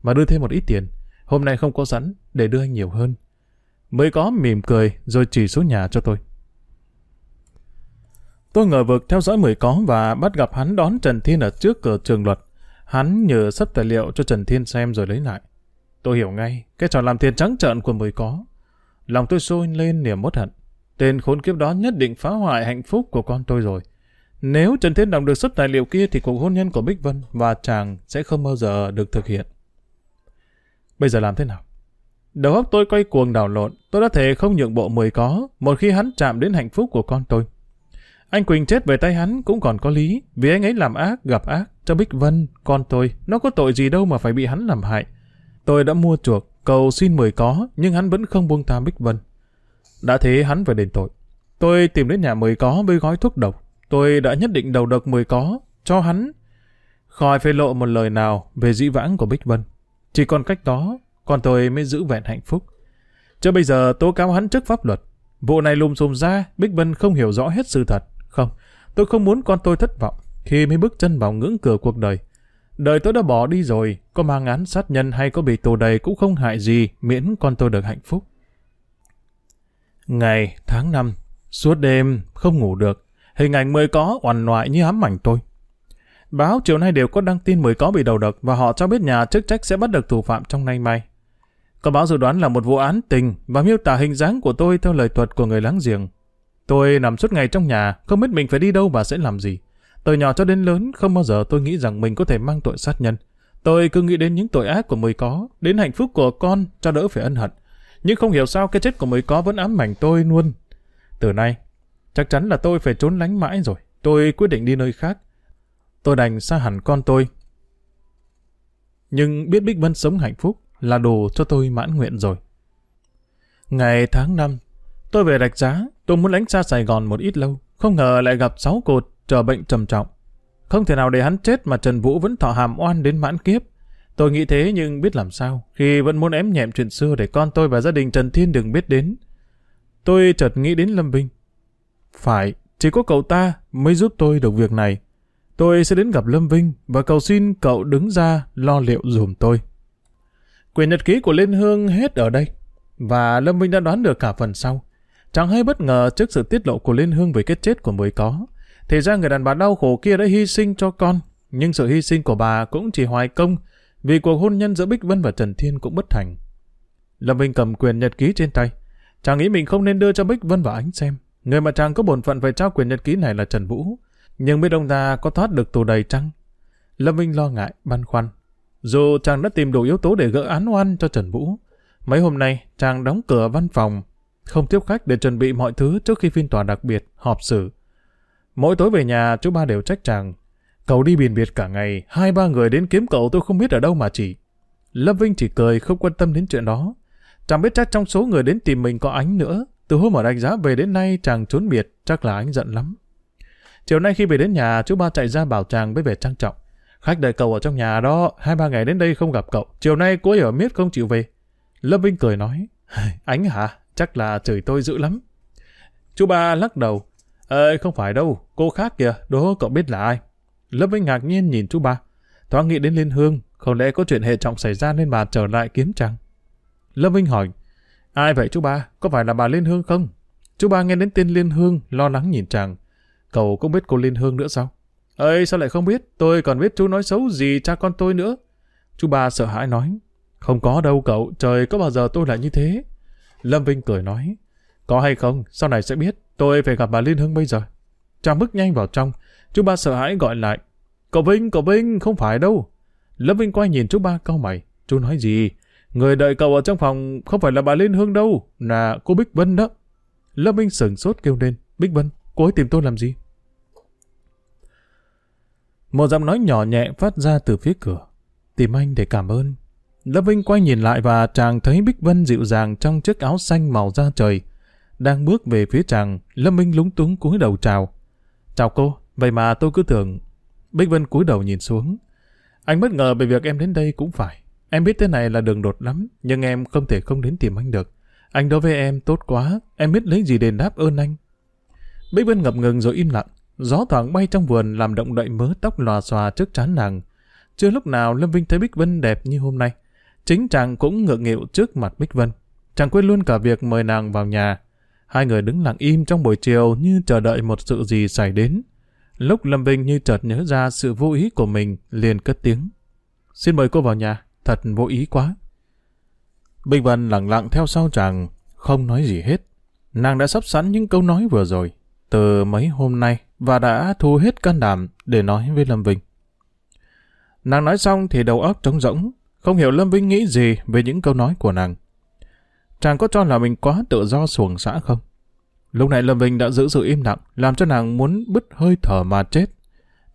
mà đưa thêm một ít tiền. Hôm nay không có sẵn, để đưa anh nhiều hơn. Mới có mỉm cười, rồi chỉ số nhà cho tôi. Tôi ngờ vực theo dõi mười có và bắt gặp hắn đón Trần Thiên ở trước cửa trường luật. Hắn nhờ sắp tài liệu cho Trần Thiên xem rồi lấy lại. Tôi hiểu ngay, cái trò làm tiền trắng trợn của mười có. Lòng tôi sôi lên niềm mất hận. Tên khốn kiếp đó nhất định phá hoại hạnh phúc của con tôi rồi. Nếu Trần Thiên đọc được xuất tài liệu kia thì cuộc hôn nhân của Bích Vân và chàng sẽ không bao giờ được thực hiện. Bây giờ làm thế nào? Đầu óc tôi quay cuồng đảo lộn, tôi đã thể không nhượng bộ mười có một khi hắn chạm đến hạnh phúc của con tôi. Anh Quỳnh chết về tay hắn cũng còn có lý, vì anh ấy làm ác, gặp ác, cho Bích Vân, con tôi, nó có tội gì đâu mà phải bị hắn làm hại. Tôi đã mua chuộc, cầu xin mười có, nhưng hắn vẫn không buông tha Bích Vân. Đã thế hắn phải đền tội. Tôi tìm đến nhà mười có với gói thuốc độc. Tôi đã nhất định đầu độc mười có, cho hắn. Khỏi phải lộ một lời nào về dĩ vãng của Bích Vân. Chỉ còn cách đó, con tôi mới giữ vẹn hạnh phúc. Chứ bây giờ tố cáo hắn trước pháp luật. Vụ này lùm xùm ra, Bích Vân không hiểu rõ hết sự thật. Không, tôi không muốn con tôi thất vọng khi mới bước chân vào ngưỡng cửa cuộc đời. Đời tôi đã bỏ đi rồi, có mang án sát nhân hay có bị tù đầy cũng không hại gì miễn con tôi được hạnh phúc. Ngày, tháng năm, suốt đêm, không ngủ được, hình ảnh mới có oằn ngoại như ám ảnh tôi. Báo chiều nay đều có đăng tin mới có bị đầu độc và họ cho biết nhà chức trách sẽ bắt được thủ phạm trong nay mai. Có báo dự đoán là một vụ án tình và miêu tả hình dáng của tôi theo lời thuật của người láng giềng. Tôi nằm suốt ngày trong nhà, không biết mình phải đi đâu và sẽ làm gì. Từ nhỏ cho đến lớn, không bao giờ tôi nghĩ rằng mình có thể mang tội sát nhân. Tôi cứ nghĩ đến những tội ác của mười có, đến hạnh phúc của con cho đỡ phải ân hận. Nhưng không hiểu sao cái chết của mới có vẫn ám ảnh tôi luôn. Từ nay, chắc chắn là tôi phải trốn lánh mãi rồi. Tôi quyết định đi nơi khác. Tôi đành xa hẳn con tôi. Nhưng biết Bích Vân sống hạnh phúc là đủ cho tôi mãn nguyện rồi. Ngày tháng năm tôi về rạch giá, tôi muốn lánh xa Sài Gòn một ít lâu, không ngờ lại gặp sáu cột trở bệnh trầm trọng. Không thể nào để hắn chết mà Trần Vũ vẫn thọ hàm oan đến mãn kiếp. Tôi nghĩ thế nhưng biết làm sao, khi vẫn muốn ém nhẹm chuyện xưa để con tôi và gia đình Trần Thiên đừng biết đến. Tôi chợt nghĩ đến Lâm Vinh. Phải, chỉ có cậu ta mới giúp tôi được việc này. Tôi sẽ đến gặp Lâm Vinh và cầu xin cậu đứng ra lo liệu dùm tôi. Quyền nhật ký của Liên Hương hết ở đây, và Lâm Vinh đã đoán được cả phần sau. Chẳng hay bất ngờ trước sự tiết lộ của Liên Hương về cái chết của mới có. Thì ra người đàn bà đau khổ kia đã hy sinh cho con, nhưng sự hy sinh của bà cũng chỉ hoài công, vì cuộc hôn nhân giữa Bích Vân và Trần Thiên cũng bất thành. Lâm Vinh cầm quyền nhật ký trên tay. Chàng nghĩ mình không nên đưa cho Bích Vân và Ánh xem. Người mà chàng có bổn phận phải trao quyền nhật ký này là Trần Vũ. Nhưng biết ông ta có thoát được tù đầy chăng? Lâm Vinh lo ngại, băn khoăn. Dù chàng đã tìm đủ yếu tố để gỡ án oan cho Trần Vũ, mấy hôm nay chàng đóng cửa văn phòng, không tiếp khách để chuẩn bị mọi thứ trước khi phiên tòa đặc biệt, họp xử. Mỗi tối về nhà, chú ba đều trách chàng. Cậu đi biển biệt cả ngày, hai ba người đến kiếm cậu tôi không biết ở đâu mà chỉ. Lâm Vinh chỉ cười không quan tâm đến chuyện đó. chẳng biết chắc trong số người đến tìm mình có ánh nữa. Từ hôm ở đánh giá về đến nay chàng trốn biệt, chắc là ánh giận lắm. Chiều nay khi về đến nhà, chú ba chạy ra bảo chàng với vẻ trang trọng. Khách đợi cậu ở trong nhà đó, hai ba ngày đến đây không gặp cậu. Chiều nay cô ấy ở miết không chịu về. Lâm Vinh cười nói, ánh hả? Chắc là chửi tôi dữ lắm. Chú ba lắc đầu, Ê, không phải đâu, cô khác kìa, đố cậu biết là ai. Lâm Vinh ngạc nhiên nhìn chú ba. Thoáng nghĩ đến Liên Hương, không lẽ có chuyện hệ trọng xảy ra nên bà trở lại kiếm chàng. Lâm Vinh hỏi, ai vậy chú ba, có phải là bà Liên Hương không? Chú ba nghe đến tên Liên Hương, lo lắng nhìn chàng. Cậu cũng biết cô Liên Hương nữa sao? Ơi, sao lại không biết? Tôi còn biết chú nói xấu gì cha con tôi nữa. Chú ba sợ hãi nói, không có đâu cậu, trời có bao giờ tôi lại như thế. Lâm Vinh cười nói, có hay không, sau này sẽ biết, tôi phải gặp bà Liên Hương bây giờ. Chàng bước nhanh vào trong, chú ba sợ hãi gọi lại, cậu Vinh, cậu Vinh, không phải đâu. Lâm Vinh quay nhìn chú ba cau mày, chú nói gì? Người đợi cậu ở trong phòng không phải là bà Liên Hương đâu, là cô Bích Vân đó. Lâm Vinh sửng sốt kêu lên, Bích Vân, cô ấy tìm tôi làm gì? Một giọng nói nhỏ nhẹ phát ra từ phía cửa. Tìm anh để cảm ơn. Lâm Vinh quay nhìn lại và chàng thấy Bích Vân dịu dàng trong chiếc áo xanh màu da trời. Đang bước về phía chàng, Lâm Vinh lúng túng cúi đầu chào. Chào cô, vậy mà tôi cứ tưởng... Bích Vân cúi đầu nhìn xuống. Anh bất ngờ về việc em đến đây cũng phải. Em biết thế này là đường đột lắm, nhưng em không thể không đến tìm anh được. Anh đối với em tốt quá, em biết lấy gì đền đáp ơn anh. Bích Vân ngập ngừng rồi im lặng. Gió thoảng bay trong vườn làm động đậy mớ tóc lòa xòa trước trán nàng. Chưa lúc nào Lâm Vinh thấy Bích Vân đẹp như hôm nay. Chính chàng cũng ngượng nghịu trước mặt Bích Vân. Chàng quên luôn cả việc mời nàng vào nhà. Hai người đứng lặng im trong buổi chiều như chờ đợi một sự gì xảy đến. Lúc Lâm Vinh như chợt nhớ ra sự vô ý của mình, liền cất tiếng. Xin mời cô vào nhà, thật vô ý quá. Bình Vân lặng lặng theo sau chàng, không nói gì hết. Nàng đã sắp sẵn những câu nói vừa rồi, từ mấy hôm nay, và đã thu hết can đảm để nói với Lâm Vinh. Nàng nói xong thì đầu óc trống rỗng, không hiểu Lâm Vinh nghĩ gì về những câu nói của nàng. Chàng có cho là mình quá tự do xuồng xã không? Lúc này Lâm Vinh đã giữ sự im lặng, làm cho nàng muốn bứt hơi thở mà chết.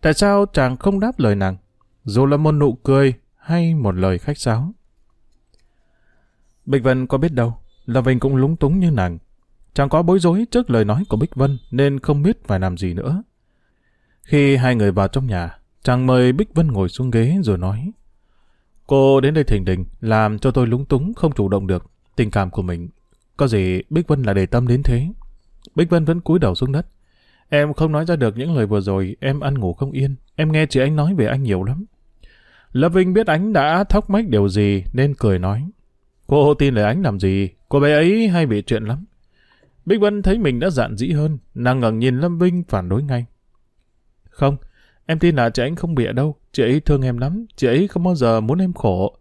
Tại sao chàng không đáp lời nàng? Dù là một nụ cười hay một lời khách sáo. Bích Vân có biết đâu, Lâm Vinh cũng lúng túng như nàng. Chàng có bối rối trước lời nói của Bích Vân nên không biết phải làm gì nữa. Khi hai người vào trong nhà, chàng mời Bích Vân ngồi xuống ghế rồi nói Cô đến đây thỉnh đình, làm cho tôi lúng túng không chủ động được. Tình cảm của mình, có gì Bích Vân là để tâm đến thế? Bích Vân vẫn cúi đầu xuống đất. Em không nói ra được những lời vừa rồi, em ăn ngủ không yên. Em nghe chị anh nói về anh nhiều lắm. Lâm Vinh biết anh đã thóc mách điều gì nên cười nói. Cô tin lời anh làm gì? Cô bé ấy hay bị chuyện lắm. Bích Vân thấy mình đã dạn dĩ hơn, nàng ngẩng nhìn Lâm Vinh phản đối ngay. Không, em tin là chị anh không bịa đâu, chị ấy thương em lắm, chị ấy không bao giờ muốn em khổ.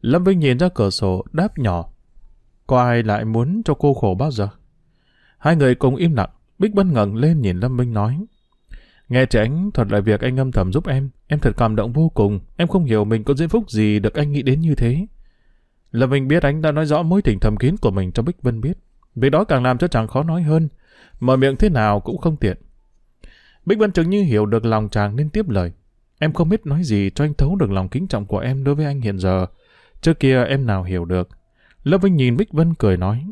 Lâm Vinh nhìn ra cửa sổ, đáp nhỏ. Có ai lại muốn cho cô khổ bao giờ? Hai người cùng im lặng, Bích Vân ngẩng lên nhìn Lâm Minh nói. Nghe chị anh thuật lại việc anh âm thầm giúp em, em thật cảm động vô cùng, em không hiểu mình có diễn phúc gì được anh nghĩ đến như thế. Lâm Minh biết anh đã nói rõ mối tình thầm kín của mình cho Bích Vân biết. Việc đó càng làm cho chàng khó nói hơn. Mở miệng thế nào cũng không tiện. Bích Vân chứng như hiểu được lòng chàng nên tiếp lời. Em không biết nói gì cho anh thấu được lòng kính trọng của em đối với anh hiện giờ. Trước kia em nào hiểu được. Lâm Vinh nhìn Bích Vân cười nói.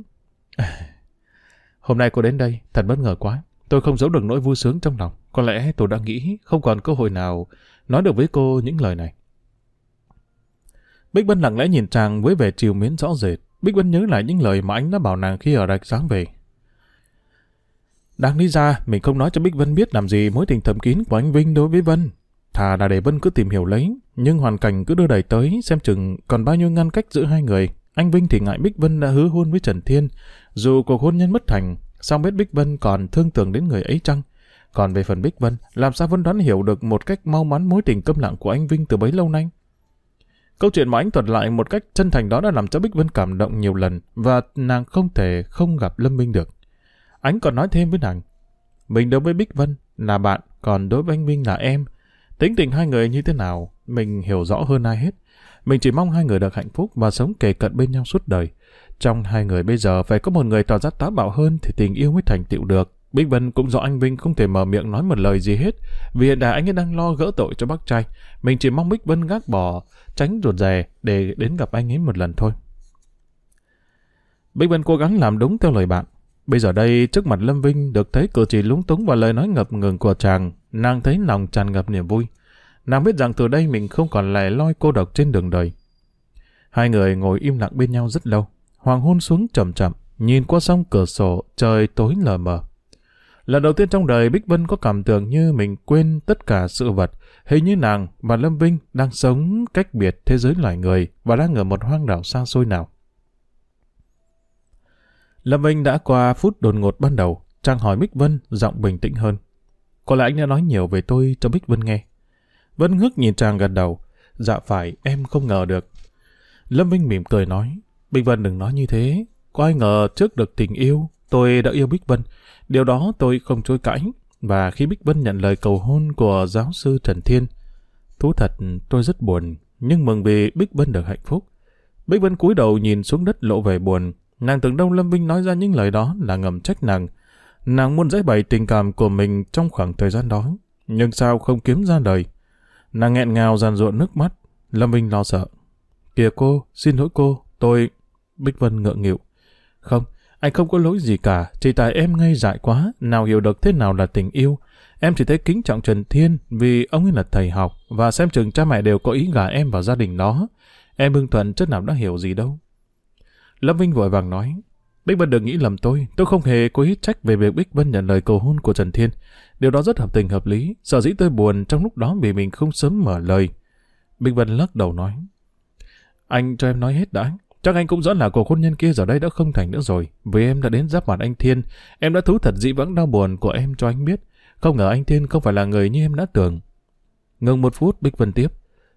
Hôm nay cô đến đây, thật bất ngờ quá. Tôi không giấu được nỗi vui sướng trong lòng. Có lẽ tôi đã nghĩ không còn cơ hội nào nói được với cô những lời này. Bích Vân lặng lẽ nhìn chàng với vẻ chiều mến rõ rệt. Bích Vân nhớ lại những lời mà anh đã bảo nàng khi ở Rạch sáng về. Đáng lý ra, mình không nói cho Bích Vân biết làm gì mối tình thầm kín của anh Vinh đối với Vân. Thà là để Vân cứ tìm hiểu lấy, nhưng hoàn cảnh cứ đưa đẩy tới xem chừng còn bao nhiêu ngăn cách giữa hai người. Anh Vinh thì ngại Bích Vân đã hứa hôn với Trần Thiên, dù cuộc hôn nhân mất thành, song biết Bích Vân còn thương tưởng đến người ấy chăng? Còn về phần Bích Vân, làm sao Vân đoán hiểu được một cách mau mắn mối tình câm lặng của anh Vinh từ bấy lâu nay? Câu chuyện mà anh thuật lại một cách chân thành đó đã làm cho Bích Vân cảm động nhiều lần và nàng không thể không gặp Lâm Minh được. Anh còn nói thêm với nàng, mình đối với Bích Vân là bạn, còn đối với anh Minh là em. Tính tình hai người như thế nào, mình hiểu rõ hơn ai hết. Mình chỉ mong hai người được hạnh phúc và sống kề cận bên nhau suốt đời. Trong hai người bây giờ phải có một người tỏ ra táo bạo hơn thì tình yêu mới thành tựu được. Bích Vân cũng rõ anh Vinh không thể mở miệng nói một lời gì hết, vì hiện tại anh ấy đang lo gỡ tội cho bác trai. Mình chỉ mong Bích Vân gác bỏ, tránh ruột rè để đến gặp anh ấy một lần thôi. Bích Vân cố gắng làm đúng theo lời bạn. Bây giờ đây, trước mặt Lâm Vinh được thấy cử chỉ lúng túng và lời nói ngập ngừng của chàng, nàng thấy lòng tràn ngập niềm vui. Nàng biết rằng từ đây mình không còn lẻ loi cô độc trên đường đời. Hai người ngồi im lặng bên nhau rất lâu. Hoàng hôn xuống chậm chậm, nhìn qua sông cửa sổ, trời tối lờ mờ. Lần đầu tiên trong đời Bích Vân có cảm tưởng như mình quên tất cả sự vật, hình như nàng và Lâm Vinh đang sống cách biệt thế giới loài người và đang ở một hoang đảo xa xôi nào. Lâm Vinh đã qua phút đột ngột ban đầu, chàng hỏi Bích Vân giọng bình tĩnh hơn. Có lẽ anh đã nói nhiều về tôi cho Bích Vân nghe. Vân ngước nhìn chàng gần đầu. Dạ phải, em không ngờ được. Lâm Vinh mỉm cười nói. Bích Vân đừng nói như thế. Có ai ngờ trước được tình yêu, tôi đã yêu Bích Vân. Điều đó tôi không chối cãi. Và khi Bích Vân nhận lời cầu hôn của giáo sư Trần Thiên, thú thật tôi rất buồn, nhưng mừng vì Bích Vân được hạnh phúc. Bích Vân cúi đầu nhìn xuống đất lộ về buồn. Nàng tưởng Đông Lâm Vinh nói ra những lời đó là ngầm trách nàng. Nàng muốn giải bày tình cảm của mình trong khoảng thời gian đó, nhưng sao không kiếm ra lời. Nàng nghẹn ngào giàn ruộn nước mắt, Lâm Vinh lo sợ. Kìa cô, xin lỗi cô, tôi... Bích Vân ngượng nghịu. Không, anh không có lỗi gì cả, chỉ tại em ngây dại quá, nào hiểu được thế nào là tình yêu. Em chỉ thấy kính trọng Trần Thiên vì ông ấy là thầy học và xem chừng cha mẹ đều có ý gả em vào gia đình đó. Em Hưng Thuận chất nào đã hiểu gì đâu. Lâm Vinh vội vàng nói, Bích Vân đừng nghĩ lầm tôi, tôi không hề có ý trách về việc Bích Vân nhận lời cầu hôn của Trần Thiên. Điều đó rất hợp tình hợp lý, sợ dĩ tôi buồn trong lúc đó vì mình không sớm mở lời. Bích Vân lắc đầu nói, Anh cho em nói hết đã, chắc anh cũng rõ là cuộc hôn nhân kia giờ đây đã không thành nữa rồi, vì em đã đến giáp mặt anh Thiên, em đã thú thật dĩ vãng đau buồn của em cho anh biết, không ngờ anh Thiên không phải là người như em đã tưởng. Ngừng một phút Bích Vân tiếp,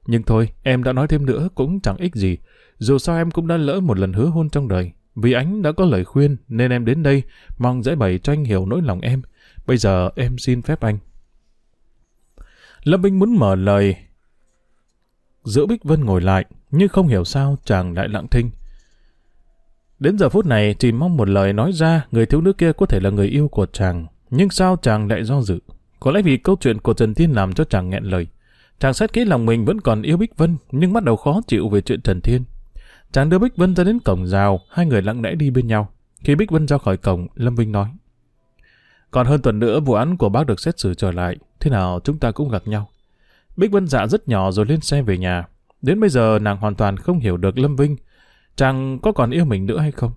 nhưng thôi, em đã nói thêm nữa cũng chẳng ích gì, dù sao em cũng đã lỡ một lần hứa hôn trong đời, vì ánh đã có lời khuyên nên em đến đây, mong dễ bày cho anh hiểu nỗi lòng em. Bây giờ em xin phép anh. Lâm Binh muốn mở lời. Giữa Bích Vân ngồi lại, nhưng không hiểu sao chàng lại lặng thinh. Đến giờ phút này chỉ mong một lời nói ra người thiếu nữ kia có thể là người yêu của chàng. Nhưng sao chàng lại do dự? Có lẽ vì câu chuyện của Trần Thiên làm cho chàng nghẹn lời. Chàng xét kỹ lòng mình vẫn còn yêu Bích Vân nhưng bắt đầu khó chịu về chuyện Trần Thiên. Chàng đưa Bích Vân ra đến cổng rào, hai người lặng lẽ đi bên nhau. Khi Bích Vân ra khỏi cổng, Lâm Vinh nói. Còn hơn tuần nữa vụ án của bác được xét xử trở lại, thế nào chúng ta cũng gặp nhau. Bích Vân dạ rất nhỏ rồi lên xe về nhà. Đến bây giờ nàng hoàn toàn không hiểu được Lâm Vinh. Chàng có còn yêu mình nữa hay không?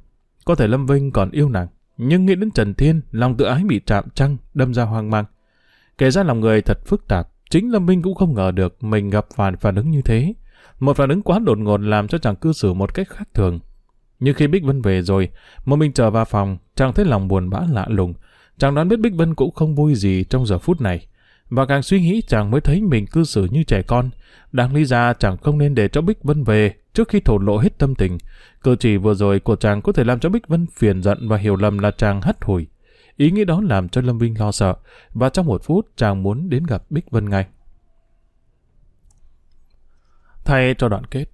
Có thể Lâm Vinh còn yêu nàng. Nhưng nghĩ đến Trần Thiên, lòng tự ái bị chạm trăng, đâm ra hoang mang. Kể ra lòng người thật phức tạp. Chính Lâm Vinh cũng không ngờ được mình gặp phản phản ứng như thế. Một phản ứng quá đột ngột làm cho chàng cư xử một cách khác thường. Như khi Bích Vân về rồi, một mình trở vào phòng, chàng thấy lòng buồn bã lạ lùng. Chàng đoán biết Bích Vân cũng không vui gì trong giờ phút này. Và càng suy nghĩ chàng mới thấy mình cư xử như trẻ con. Đáng lý ra chàng không nên để cho Bích Vân về trước khi thổ lộ hết tâm tình. Cử chỉ vừa rồi của chàng có thể làm cho Bích Vân phiền giận và hiểu lầm là chàng hất hủi. Ý nghĩ đó làm cho Lâm Vinh lo sợ, và trong một phút chàng muốn đến gặp Bích Vân ngay. Thay cho đoạn kết.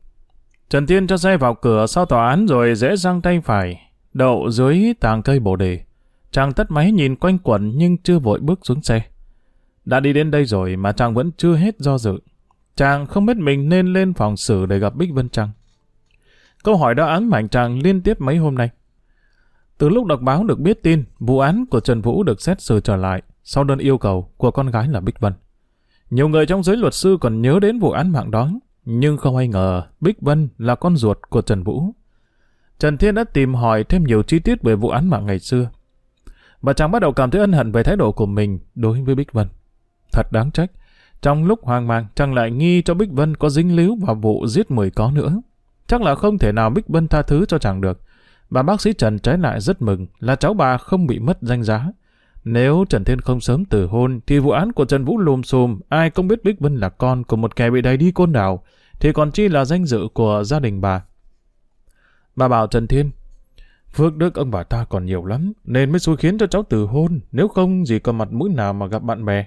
Trần Tiên cho xe vào cửa sau tòa án rồi dễ răng tay phải, đậu dưới tàng cây bồ đề. Chàng tắt máy nhìn quanh quẩn nhưng chưa vội bước xuống xe. Đã đi đến đây rồi mà chàng vẫn chưa hết do dự. Chàng không biết mình nên lên phòng xử để gặp Bích Vân Trăng. Câu hỏi đó ám ảnh chàng liên tiếp mấy hôm nay. Từ lúc đọc báo được biết tin, vụ án của Trần Vũ được xét xử trở lại sau đơn yêu cầu của con gái là Bích Vân. Nhiều người trong giới luật sư còn nhớ đến vụ án mạng đó, nhưng không ai ngờ Bích Vân là con ruột của Trần Vũ. Trần Thiên đã tìm hỏi thêm nhiều chi tiết về vụ án mạng ngày xưa. Và chàng bắt đầu cảm thấy ân hận về thái độ của mình đối với Bích Vân. Thật đáng trách, trong lúc hoang mang, chàng lại nghi cho Bích Vân có dính líu vào vụ giết mười có nữa. Chắc là không thể nào Bích Vân tha thứ cho chàng được. Bà bác sĩ Trần trái lại rất mừng là cháu bà không bị mất danh giá. Nếu Trần Thiên không sớm từ hôn, thì vụ án của Trần Vũ lùm xùm, ai cũng biết Bích Vân là con của một kẻ bị đẩy đi côn đảo, thì còn chi là danh dự của gia đình bà. Bà bảo Trần Thiên, phước đức ông bà ta còn nhiều lắm, nên mới xui khiến cho cháu từ hôn, nếu không gì còn mặt mũi nào mà gặp bạn bè.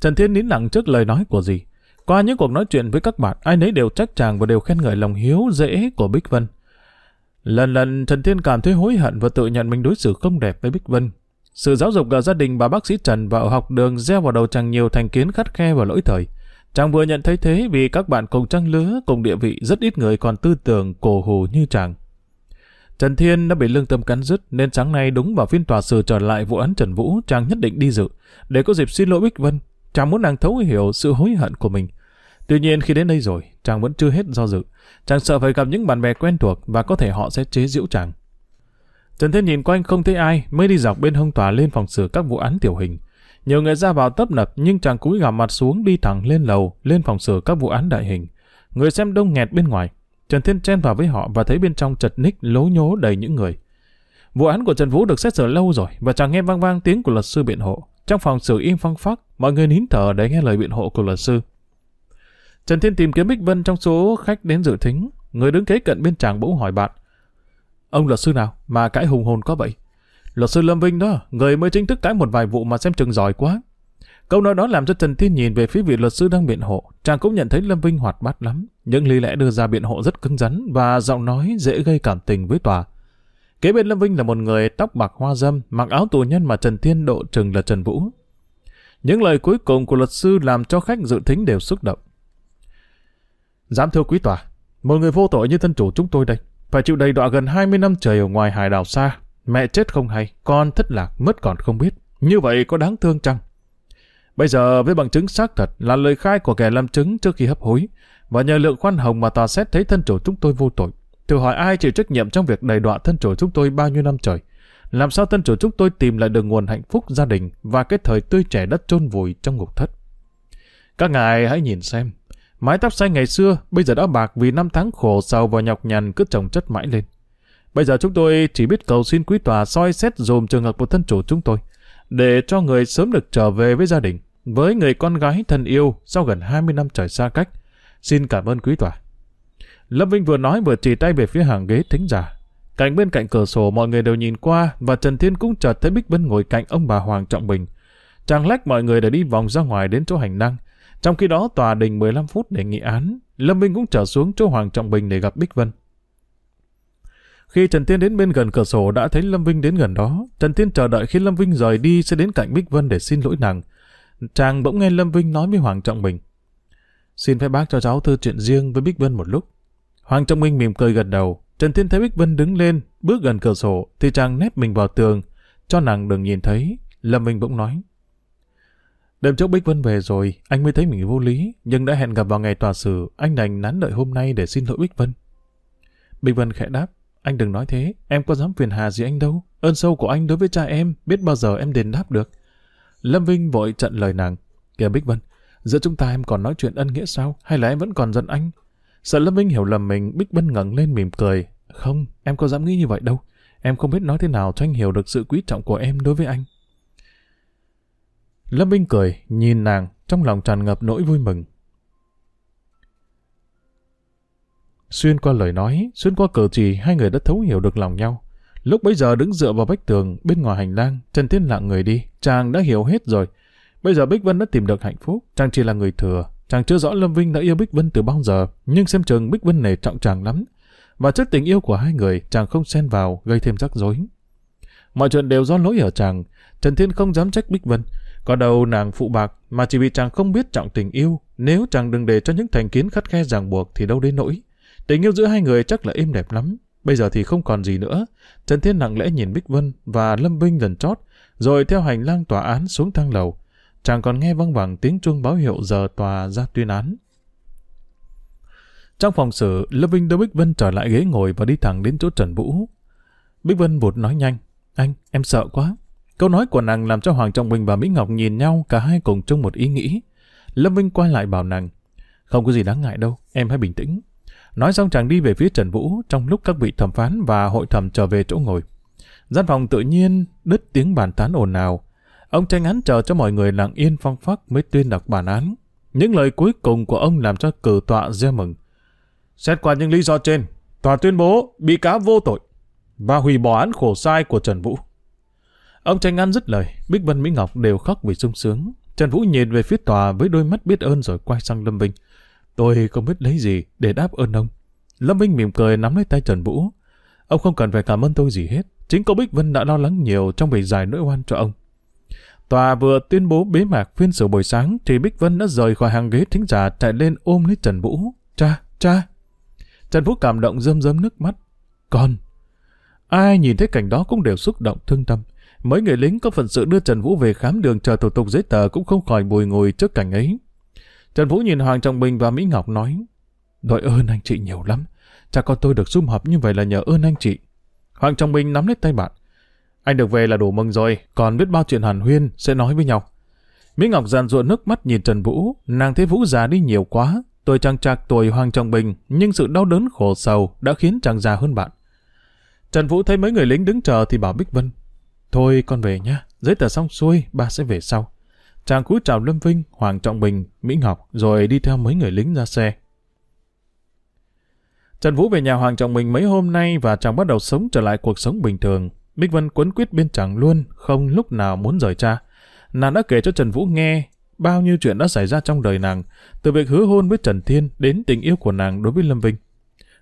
Trần Thiên nín lặng trước lời nói của dì. Qua những cuộc nói chuyện với các bạn, ai nấy đều trách chàng và đều khen ngợi lòng hiếu dễ của Bích Vân. Lần lần Trần Thiên cảm thấy hối hận và tự nhận mình đối xử không đẹp với Bích Vân. Sự giáo dục ở gia đình bà bác sĩ Trần và ở học đường gieo vào đầu chàng nhiều thành kiến khắt khe và lỗi thời. Chàng vừa nhận thấy thế vì các bạn cùng trang lứa, cùng địa vị rất ít người còn tư tưởng cổ hù như chàng. Trần Thiên đã bị lương tâm cắn rứt nên sáng nay đúng vào phiên tòa xử trở lại vụ án Trần Vũ chàng nhất định đi dự để có dịp xin lỗi Bích Vân. Chàng muốn nàng thấu hiểu sự hối hận của mình. Tuy nhiên khi đến đây rồi, chàng vẫn chưa hết do dự. Chàng sợ phải gặp những bạn bè quen thuộc và có thể họ sẽ chế giễu chàng. Trần Thiên nhìn quanh không thấy ai mới đi dọc bên hông tòa lên phòng xử các vụ án tiểu hình. Nhiều người ra vào tấp nập nhưng chàng cúi gằm mặt xuống đi thẳng lên lầu, lên phòng xử các vụ án đại hình. Người xem đông nghẹt bên ngoài. Trần Thiên chen vào với họ và thấy bên trong chật ních lố nhố đầy những người. Vụ án của Trần Vũ được xét xử lâu rồi và chàng nghe vang vang tiếng của luật sư biện hộ. Trong phòng xử im phăng phắc, mọi người nín thở để nghe lời biện hộ của luật sư. Trần Thiên tìm kiếm Bích Vân trong số khách đến dự thính. Người đứng kế cận bên chàng bỗng hỏi bạn. Ông luật sư nào mà cãi hùng hồn có vậy? Luật sư Lâm Vinh đó, người mới chính thức cãi một vài vụ mà xem chừng giỏi quá. Câu nói đó làm cho Trần Thiên nhìn về phía vị luật sư đang biện hộ. Chàng cũng nhận thấy Lâm Vinh hoạt bát lắm. Những lý lẽ đưa ra biện hộ rất cứng rắn và giọng nói dễ gây cảm tình với tòa. Kế bên Lâm Vinh là một người tóc bạc hoa dâm, mặc áo tù nhân mà Trần Thiên độ chừng là Trần Vũ. Những lời cuối cùng của luật sư làm cho khách dự thính đều xúc động. Giám thưa quý tòa, một người vô tội như thân chủ chúng tôi đây, phải chịu đầy đọa gần 20 năm trời ở ngoài hải đảo xa. Mẹ chết không hay, con thất lạc, mất còn không biết. Như vậy có đáng thương chăng? Bây giờ với bằng chứng xác thật là lời khai của kẻ làm chứng trước khi hấp hối, và nhờ lượng khoan hồng mà tòa xét thấy thân chủ chúng tôi vô tội. Thử hỏi ai chịu trách nhiệm trong việc đầy đọa thân chủ chúng tôi bao nhiêu năm trời? Làm sao thân chủ chúng tôi tìm lại được nguồn hạnh phúc gia đình và cái thời tươi trẻ đất chôn vùi trong ngục thất? Các ngài hãy nhìn xem, Mái tóc xanh ngày xưa, bây giờ đã bạc vì năm tháng khổ sầu và nhọc nhằn cứ trồng chất mãi lên. Bây giờ chúng tôi chỉ biết cầu xin quý tòa soi xét dùm trường hợp của thân chủ chúng tôi, để cho người sớm được trở về với gia đình, với người con gái thân yêu sau gần 20 năm trời xa cách. Xin cảm ơn quý tòa. Lâm Vinh vừa nói vừa chỉ tay về phía hàng ghế thính giả. Cạnh bên cạnh cửa sổ mọi người đều nhìn qua và Trần Thiên cũng chợt thấy Bích Vân ngồi cạnh ông bà Hoàng Trọng Bình. Chàng lách mọi người để đi vòng ra ngoài đến chỗ hành năng, trong khi đó tòa đình 15 phút để nghị án, Lâm vinh cũng trở xuống chỗ Hoàng Trọng Bình để gặp Bích Vân. Khi Trần Tiên đến bên gần cửa sổ đã thấy Lâm Vinh đến gần đó, Trần Tiên chờ đợi khi Lâm Vinh rời đi sẽ đến cạnh Bích Vân để xin lỗi nàng. Chàng bỗng nghe Lâm Vinh nói với Hoàng Trọng Bình. Xin phép bác cho cháu thư chuyện riêng với Bích Vân một lúc. Hoàng Trọng Minh mỉm cười gật đầu. Trần Tiên thấy Bích Vân đứng lên, bước gần cửa sổ, thì chàng nép mình vào tường, cho nàng đừng nhìn thấy. Lâm Vinh bỗng nói. Đêm trước Bích Vân về rồi, anh mới thấy mình vô lý, nhưng đã hẹn gặp vào ngày tòa xử, anh đành nán đợi hôm nay để xin lỗi Bích Vân. Bích Vân khẽ đáp, anh đừng nói thế, em có dám phiền hà gì anh đâu, ơn sâu của anh đối với cha em, biết bao giờ em đền đáp được. Lâm Vinh vội trận lời nàng, kìa Bích Vân, giữa chúng ta em còn nói chuyện ân nghĩa sao, hay là em vẫn còn giận anh? Sợ Lâm Vinh hiểu lầm mình, Bích Vân ngẩng lên mỉm cười, không, em có dám nghĩ như vậy đâu, em không biết nói thế nào cho anh hiểu được sự quý trọng của em đối với anh. Lâm Vinh cười, nhìn nàng, trong lòng tràn ngập nỗi vui mừng. Xuyên qua lời nói, xuyên qua cờ chỉ, hai người đã thấu hiểu được lòng nhau. Lúc bấy giờ đứng dựa vào vách tường, bên ngoài hành lang, Trần Thiên lặng người đi, chàng đã hiểu hết rồi. Bây giờ Bích Vân đã tìm được hạnh phúc, chàng chỉ là người thừa. Chàng chưa rõ Lâm Vinh đã yêu Bích Vân từ bao giờ, nhưng xem chừng Bích Vân nể trọng chàng lắm. Và trước tình yêu của hai người, chàng không xen vào, gây thêm rắc rối. Mọi chuyện đều do lỗi ở chàng, Trần Thiên không dám trách Bích Vân, có đâu nàng phụ bạc mà chỉ vì chàng không biết trọng tình yêu, nếu chàng đừng để cho những thành kiến khắt khe ràng buộc thì đâu đến nỗi. Tình yêu giữa hai người chắc là êm đẹp lắm. Bây giờ thì không còn gì nữa. Trần Thiên nặng lẽ nhìn Bích Vân và Lâm Vinh lần chót, rồi theo hành lang tòa án xuống thang lầu. Chàng còn nghe văng vẳng tiếng chuông báo hiệu giờ tòa ra tuyên án. Trong phòng xử, Lâm Vinh đưa Bích Vân trở lại ghế ngồi và đi thẳng đến chỗ Trần Vũ. Bích Vân vụt nói nhanh. Anh, em sợ quá. Câu nói của nàng làm cho Hoàng Trọng Bình và Mỹ Ngọc nhìn nhau cả hai cùng chung một ý nghĩ. Lâm Vinh quay lại bảo nàng, không có gì đáng ngại đâu, em hãy bình tĩnh. Nói xong chàng đi về phía Trần Vũ trong lúc các vị thẩm phán và hội thẩm trở về chỗ ngồi. Gian phòng tự nhiên đứt tiếng bàn tán ồn ào. Ông tranh án chờ cho mọi người lặng yên phong phắc mới tuyên đọc bản án. Những lời cuối cùng của ông làm cho cử tọa gieo mừng. Xét qua những lý do trên, tòa tuyên bố bị cáo vô tội và hủy bỏ án khổ sai của Trần Vũ. Ông tranh án dứt lời, Bích Vân Mỹ Ngọc đều khóc vì sung sướng. Trần Vũ nhìn về phía tòa với đôi mắt biết ơn rồi quay sang Lâm Vinh. Tôi không biết lấy gì để đáp ơn ông. Lâm Vinh mỉm cười nắm lấy tay Trần Vũ. Ông không cần phải cảm ơn tôi gì hết. Chính cô Bích Vân đã lo lắng nhiều trong việc giải nỗi oan cho ông. Tòa vừa tuyên bố bế mạc phiên xử buổi sáng thì Bích Vân đã rời khỏi hàng ghế thính giả chạy lên ôm lấy Trần Vũ. Cha, cha. Trần Vũ cảm động rơm rơm nước mắt. Con. Ai nhìn thấy cảnh đó cũng đều xúc động thương tâm. Mấy người lính có phận sự đưa Trần Vũ về khám đường chờ thủ tục giấy tờ cũng không khỏi bùi ngùi trước cảnh ấy. Trần Vũ nhìn Hoàng Trọng Bình và Mỹ Ngọc nói, đội ơn anh chị nhiều lắm. Cha con tôi được sum họp như vậy là nhờ ơn anh chị. Hoàng Trọng Bình nắm lấy tay bạn. Anh được về là đủ mừng rồi, còn biết bao chuyện hàn huyên sẽ nói với nhau. Mỹ Ngọc dàn ruộng nước mắt nhìn Trần Vũ, nàng thấy Vũ già đi nhiều quá. Tôi chàng trạc tuổi Hoàng Trọng Bình, nhưng sự đau đớn khổ sầu đã khiến chàng già hơn bạn. Trần Vũ thấy mấy người lính đứng chờ thì bảo Bích Vân. Thôi con về nhé, giấy tờ xong xuôi, ba sẽ về sau. Chàng cúi chào Lâm Vinh, Hoàng Trọng Bình, Mỹ Ngọc, rồi đi theo mấy người lính ra xe. Trần Vũ về nhà Hoàng Trọng Bình mấy hôm nay và chàng bắt đầu sống trở lại cuộc sống bình thường. Bích Vân quấn quyết bên chàng luôn, không lúc nào muốn rời cha. Nàng đã kể cho Trần Vũ nghe bao nhiêu chuyện đã xảy ra trong đời nàng, từ việc hứa hôn với Trần Thiên đến tình yêu của nàng đối với Lâm Vinh.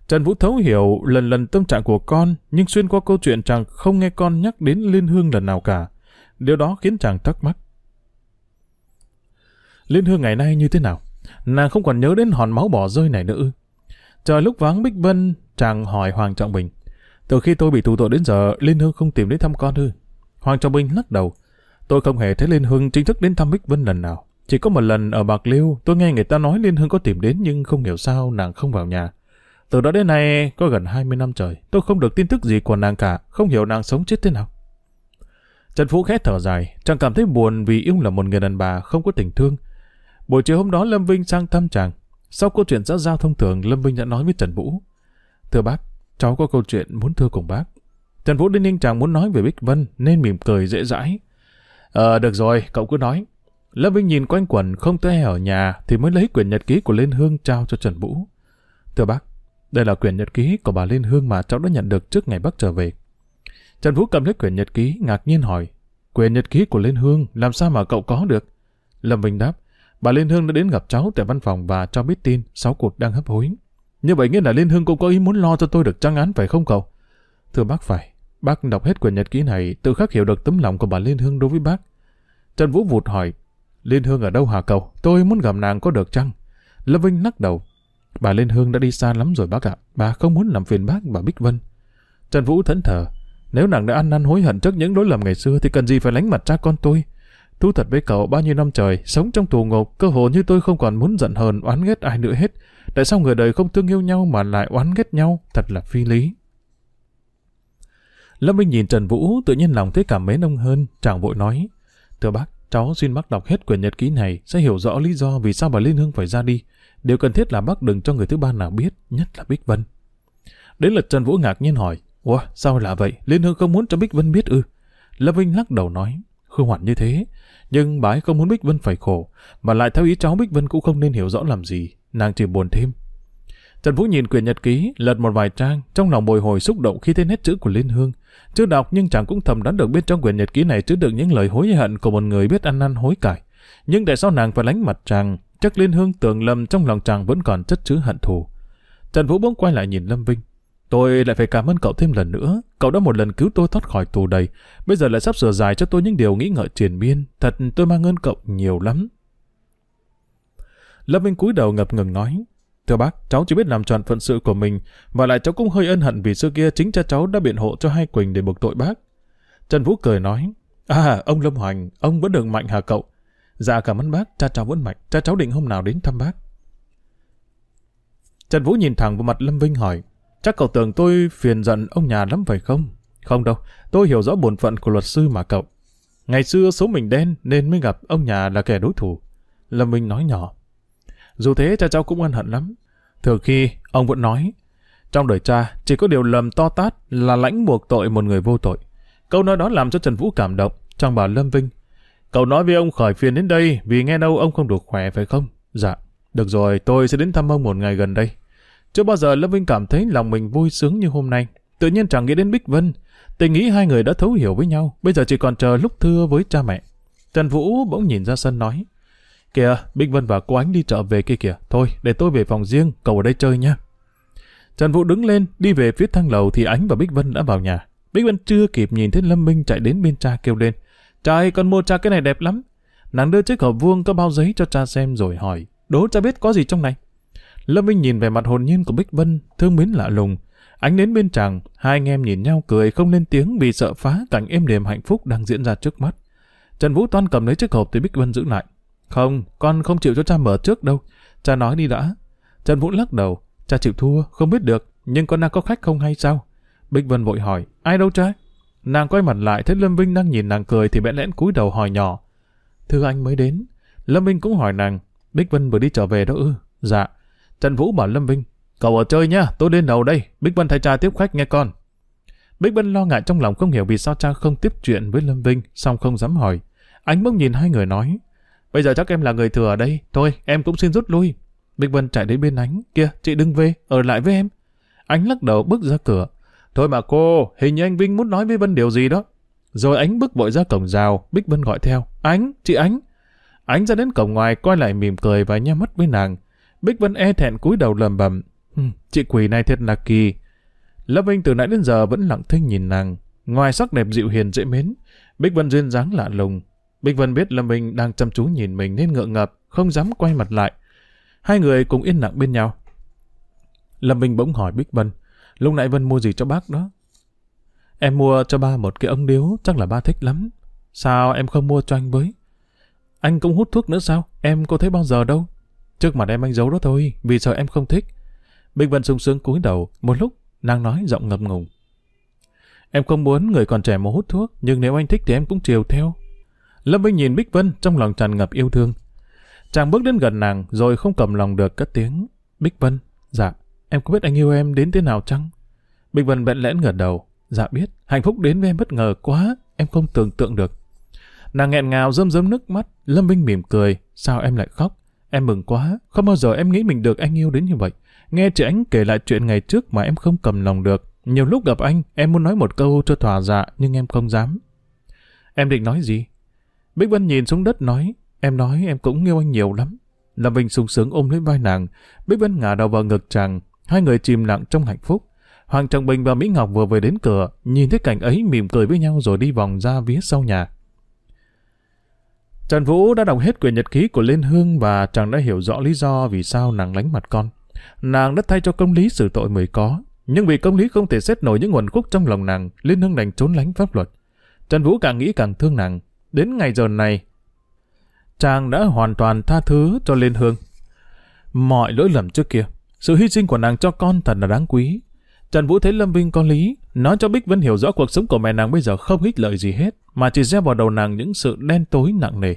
Trần Vũ thấu hiểu lần lần tâm trạng của con, nhưng xuyên qua câu chuyện chàng không nghe con nhắc đến Liên Hương lần nào cả. Điều đó khiến chàng thắc mắc. Liên Hương ngày nay như thế nào? Nàng không còn nhớ đến hòn máu bỏ rơi này nữa? Trời lúc vắng Bích Vân, chàng hỏi Hoàng Trọng Bình. Từ khi tôi bị tù tội đến giờ, Liên Hương không tìm đến thăm con ư? Hoàng Trọng Bình lắc đầu. Tôi không hề thấy Liên Hương chính thức đến thăm Bích Vân lần nào. Chỉ có một lần ở Bạc Liêu, tôi nghe người ta nói Liên Hương có tìm đến nhưng không hiểu sao nàng không vào nhà. Từ đó đến nay, có gần 20 năm trời, tôi không được tin tức gì của nàng cả, không hiểu nàng sống chết thế nào. Trần Phú khẽ thở dài, chàng cảm thấy buồn vì yêu là một người đàn bà không có tình thương. Buổi chiều hôm đó Lâm Vinh sang thăm chàng. Sau câu chuyện xã giao thông thường, Lâm Vinh đã nói với Trần Vũ. Thưa bác, cháu có câu chuyện muốn thưa cùng bác. Trần Vũ đinh ninh chàng muốn nói về Bích Vân nên mỉm cười dễ dãi. Ờ, được rồi, cậu cứ nói. Lâm Vinh nhìn quanh quẩn không thấy ở nhà thì mới lấy quyển nhật ký của Liên Hương trao cho Trần Vũ. Thưa bác, đây là quyển nhật ký của bà Liên Hương mà cháu đã nhận được trước ngày bác trở về. Trần Vũ cầm lấy quyển nhật ký, ngạc nhiên hỏi. Quyển nhật ký của Liên Hương, làm sao mà cậu có được? Lâm Vinh đáp, bà Liên Hương đã đến gặp cháu tại văn phòng và cho biết tin sáu cuộc đang hấp hối. Như vậy nghĩa là Liên Hương cũng có ý muốn lo cho tôi được trăng án phải không cậu? Thưa bác phải, bác đọc hết quyển nhật ký này tự khắc hiểu được tấm lòng của bà Liên Hương đối với bác. Trần Vũ vụt hỏi, Liên Hương ở đâu hả cậu? Tôi muốn gặp nàng có được chăng? Lâm Vinh lắc đầu, Bà Liên Hương đã đi xa lắm rồi bác ạ. Bà không muốn làm phiền bác bà Bích Vân. Trần Vũ thẫn thờ. Nếu nàng đã ăn năn hối hận trước những lỗi lầm ngày xưa thì cần gì phải lánh mặt cha con tôi. Thú thật với cậu bao nhiêu năm trời, sống trong tù ngục, cơ hồ như tôi không còn muốn giận hờn, oán ghét ai nữa hết. Tại sao người đời không thương yêu nhau mà lại oán ghét nhau? Thật là phi lý. Lâm Minh nhìn Trần Vũ, tự nhiên lòng thấy cảm mến ông hơn, chàng vội nói. Thưa bác, cháu xin bác đọc hết quyển nhật ký này, sẽ hiểu rõ lý do vì sao bà Liên Hương phải ra đi. Điều cần thiết là bác đừng cho người thứ ba nào biết, nhất là Bích Vân. Đến lượt Trần Vũ ngạc nhiên hỏi, Ủa, sao là vậy? Liên Hương không muốn cho Bích Vân biết ư? Lâm Vinh lắc đầu nói, không hẳn như thế. Nhưng bà ấy không muốn Bích Vân phải khổ, mà lại theo ý cháu Bích Vân cũng không nên hiểu rõ làm gì. Nàng chỉ buồn thêm. Trần Vũ nhìn quyển nhật ký, lật một vài trang, trong lòng bồi hồi xúc động khi thấy nét chữ của Liên Hương. Chưa đọc nhưng chàng cũng thầm đoán được bên trong quyển nhật ký này chứa đựng những lời hối hận của một người biết ăn năn hối cải. Nhưng tại sao nàng phải lánh mặt chàng, Chắc Liên Hương tưởng lầm trong lòng chàng vẫn còn chất chứa hận thù. Trần Vũ bỗng quay lại nhìn Lâm Vinh. Tôi lại phải cảm ơn cậu thêm lần nữa. Cậu đã một lần cứu tôi thoát khỏi tù đầy. Bây giờ lại sắp sửa dài cho tôi những điều nghĩ ngợi triền miên. Thật tôi mang ơn cậu nhiều lắm. Lâm Vinh cúi đầu ngập ngừng nói. Thưa bác, cháu chỉ biết làm tròn phận sự của mình. Và lại cháu cũng hơi ân hận vì xưa kia chính cha cháu đã biện hộ cho hai Quỳnh để buộc tội bác. Trần Vũ cười nói. À, ông Lâm Hoành, ông vẫn được mạnh hả cậu? Dạ cảm ơn bác, cha cháu vẫn mạnh, cha cháu định hôm nào đến thăm bác. Trần Vũ nhìn thẳng vào mặt Lâm Vinh hỏi, chắc cậu tưởng tôi phiền giận ông nhà lắm phải không? Không đâu, tôi hiểu rõ bổn phận của luật sư mà cậu. Ngày xưa số mình đen nên mới gặp ông nhà là kẻ đối thủ. Lâm Vinh nói nhỏ. Dù thế cha cháu cũng ân hận lắm. Thường khi, ông vẫn nói, trong đời cha chỉ có điều lầm to tát là lãnh buộc tội một người vô tội. Câu nói đó làm cho Trần Vũ cảm động, trong bảo Lâm Vinh Cậu nói với ông khỏi phiền đến đây vì nghe đâu ông không được khỏe phải không? Dạ, được rồi, tôi sẽ đến thăm ông một ngày gần đây. Chưa bao giờ Lâm Vinh cảm thấy lòng mình vui sướng như hôm nay. Tự nhiên chẳng nghĩ đến Bích Vân. Tình nghĩ hai người đã thấu hiểu với nhau, bây giờ chỉ còn chờ lúc thưa với cha mẹ. Trần Vũ bỗng nhìn ra sân nói. Kìa, Bích Vân và cô Ánh đi chợ về kia kìa. Thôi, để tôi về phòng riêng, cậu ở đây chơi nha. Trần Vũ đứng lên, đi về phía thang lầu thì Ánh và Bích Vân đã vào nhà. Bích Vân chưa kịp nhìn thấy Lâm Minh chạy đến bên cha kêu lên. Cha con mua cha cái này đẹp lắm. Nàng đưa chiếc hộp vuông có bao giấy cho cha xem rồi hỏi. Đố cha biết có gì trong này. Lâm Minh nhìn về mặt hồn nhiên của Bích Vân, thương mến lạ lùng. Ánh đến bên chàng, hai anh em nhìn nhau cười không lên tiếng vì sợ phá cảnh êm đềm hạnh phúc đang diễn ra trước mắt. Trần Vũ Toan cầm lấy chiếc hộp thì Bích Vân giữ lại. Không, con không chịu cho cha mở trước đâu. Cha nói đi đã. Trần Vũ lắc đầu. Cha chịu thua, không biết được. Nhưng con đang có khách không hay sao? Bích Vân vội hỏi. Ai đâu cha? Nàng quay mặt lại thấy Lâm Vinh đang nhìn nàng cười thì bẽn lẽn cúi đầu hỏi nhỏ. Thưa anh mới đến. Lâm Vinh cũng hỏi nàng. Bích Vân vừa đi trở về đó ư? Dạ. Trần Vũ bảo Lâm Vinh. Cậu ở chơi nhá, tôi lên đầu đây. Bích Vân thay cha tiếp khách nghe con. Bích Vân lo ngại trong lòng không hiểu vì sao cha không tiếp chuyện với Lâm Vinh, song không dám hỏi. Anh bỗng nhìn hai người nói. Bây giờ chắc em là người thừa ở đây. Thôi, em cũng xin rút lui. Bích Vân chạy đến bên ánh. Kia, chị đừng về, ở lại với em. Ánh lắc đầu bước ra cửa. Thôi mà cô, hình như anh Vinh muốn nói với Vân điều gì đó. Rồi ánh bước vội ra cổng rào, Bích Vân gọi theo. Ánh, chị Ánh. Ánh ra đến cổng ngoài, coi lại mỉm cười và nhắm mắt với nàng. Bích Vân e thẹn cúi đầu lầm bầm. chị quỷ này thật là kỳ. Lâm Vinh từ nãy đến giờ vẫn lặng thinh nhìn nàng. Ngoài sắc đẹp dịu hiền dễ mến, Bích Vân duyên dáng lạ lùng, Bích Vân biết Lâm Vinh đang chăm chú nhìn mình nên ngượng ngập, không dám quay mặt lại. Hai người cùng yên lặng bên nhau. Lâm Vinh bỗng hỏi Bích Vân, lúc nãy Vân mua gì cho bác đó? Em mua cho ba một cái ống điếu, chắc là ba thích lắm. Sao em không mua cho anh với? Anh cũng hút thuốc nữa sao? Em có thấy bao giờ đâu. Trước mặt em anh giấu đó thôi, vì sợ em không thích. Bích Vân sung sướng cúi đầu, một lúc, nàng nói giọng ngập ngùng. Em không muốn người còn trẻ mà hút thuốc, nhưng nếu anh thích thì em cũng chiều theo. Lâm Vinh nhìn Bích Vân trong lòng tràn ngập yêu thương. Chàng bước đến gần nàng rồi không cầm lòng được cất tiếng. Bích Vân, dạ, em có biết anh yêu em đến thế nào chăng? Bích Vân bẽn lẽn ngẩng đầu. Dạ biết, hạnh phúc đến với em bất ngờ quá, em không tưởng tượng được. Nàng nghẹn ngào rơm rớm nước mắt, Lâm Vinh mỉm cười. Sao em lại khóc? Em mừng quá, không bao giờ em nghĩ mình được anh yêu đến như vậy. Nghe chị ánh kể lại chuyện ngày trước mà em không cầm lòng được. Nhiều lúc gặp anh, em muốn nói một câu cho thỏa dạ, nhưng em không dám. Em định nói gì? Bích Vân nhìn xuống đất nói, em nói em cũng yêu anh nhiều lắm. Lâm Vinh sung sướng ôm lấy vai nàng, Bích Vân ngả đầu vào ngực chàng, hai người chìm lặng trong hạnh phúc. Hoàng Trọng Bình và Mỹ Ngọc vừa về đến cửa, nhìn thấy cảnh ấy mỉm cười với nhau rồi đi vòng ra phía sau nhà. Trần Vũ đã đọc hết quyển nhật ký của Liên Hương và chàng đã hiểu rõ lý do vì sao nàng lánh mặt con. Nàng đã thay cho công lý xử tội mới có, nhưng vì công lý không thể xét nổi những nguồn khúc trong lòng nàng, Liên Hương đành trốn lánh pháp luật. Trần Vũ càng nghĩ càng thương nàng, Đến ngày giờ này, chàng đã hoàn toàn tha thứ cho Liên Hương. Mọi lỗi lầm trước kia, sự hy sinh của nàng cho con thật là đáng quý. Trần Vũ thấy Lâm Vinh có lý, nói cho Bích Vân hiểu rõ cuộc sống của mẹ nàng bây giờ không ích lợi gì hết, mà chỉ gieo vào đầu nàng những sự đen tối nặng nề.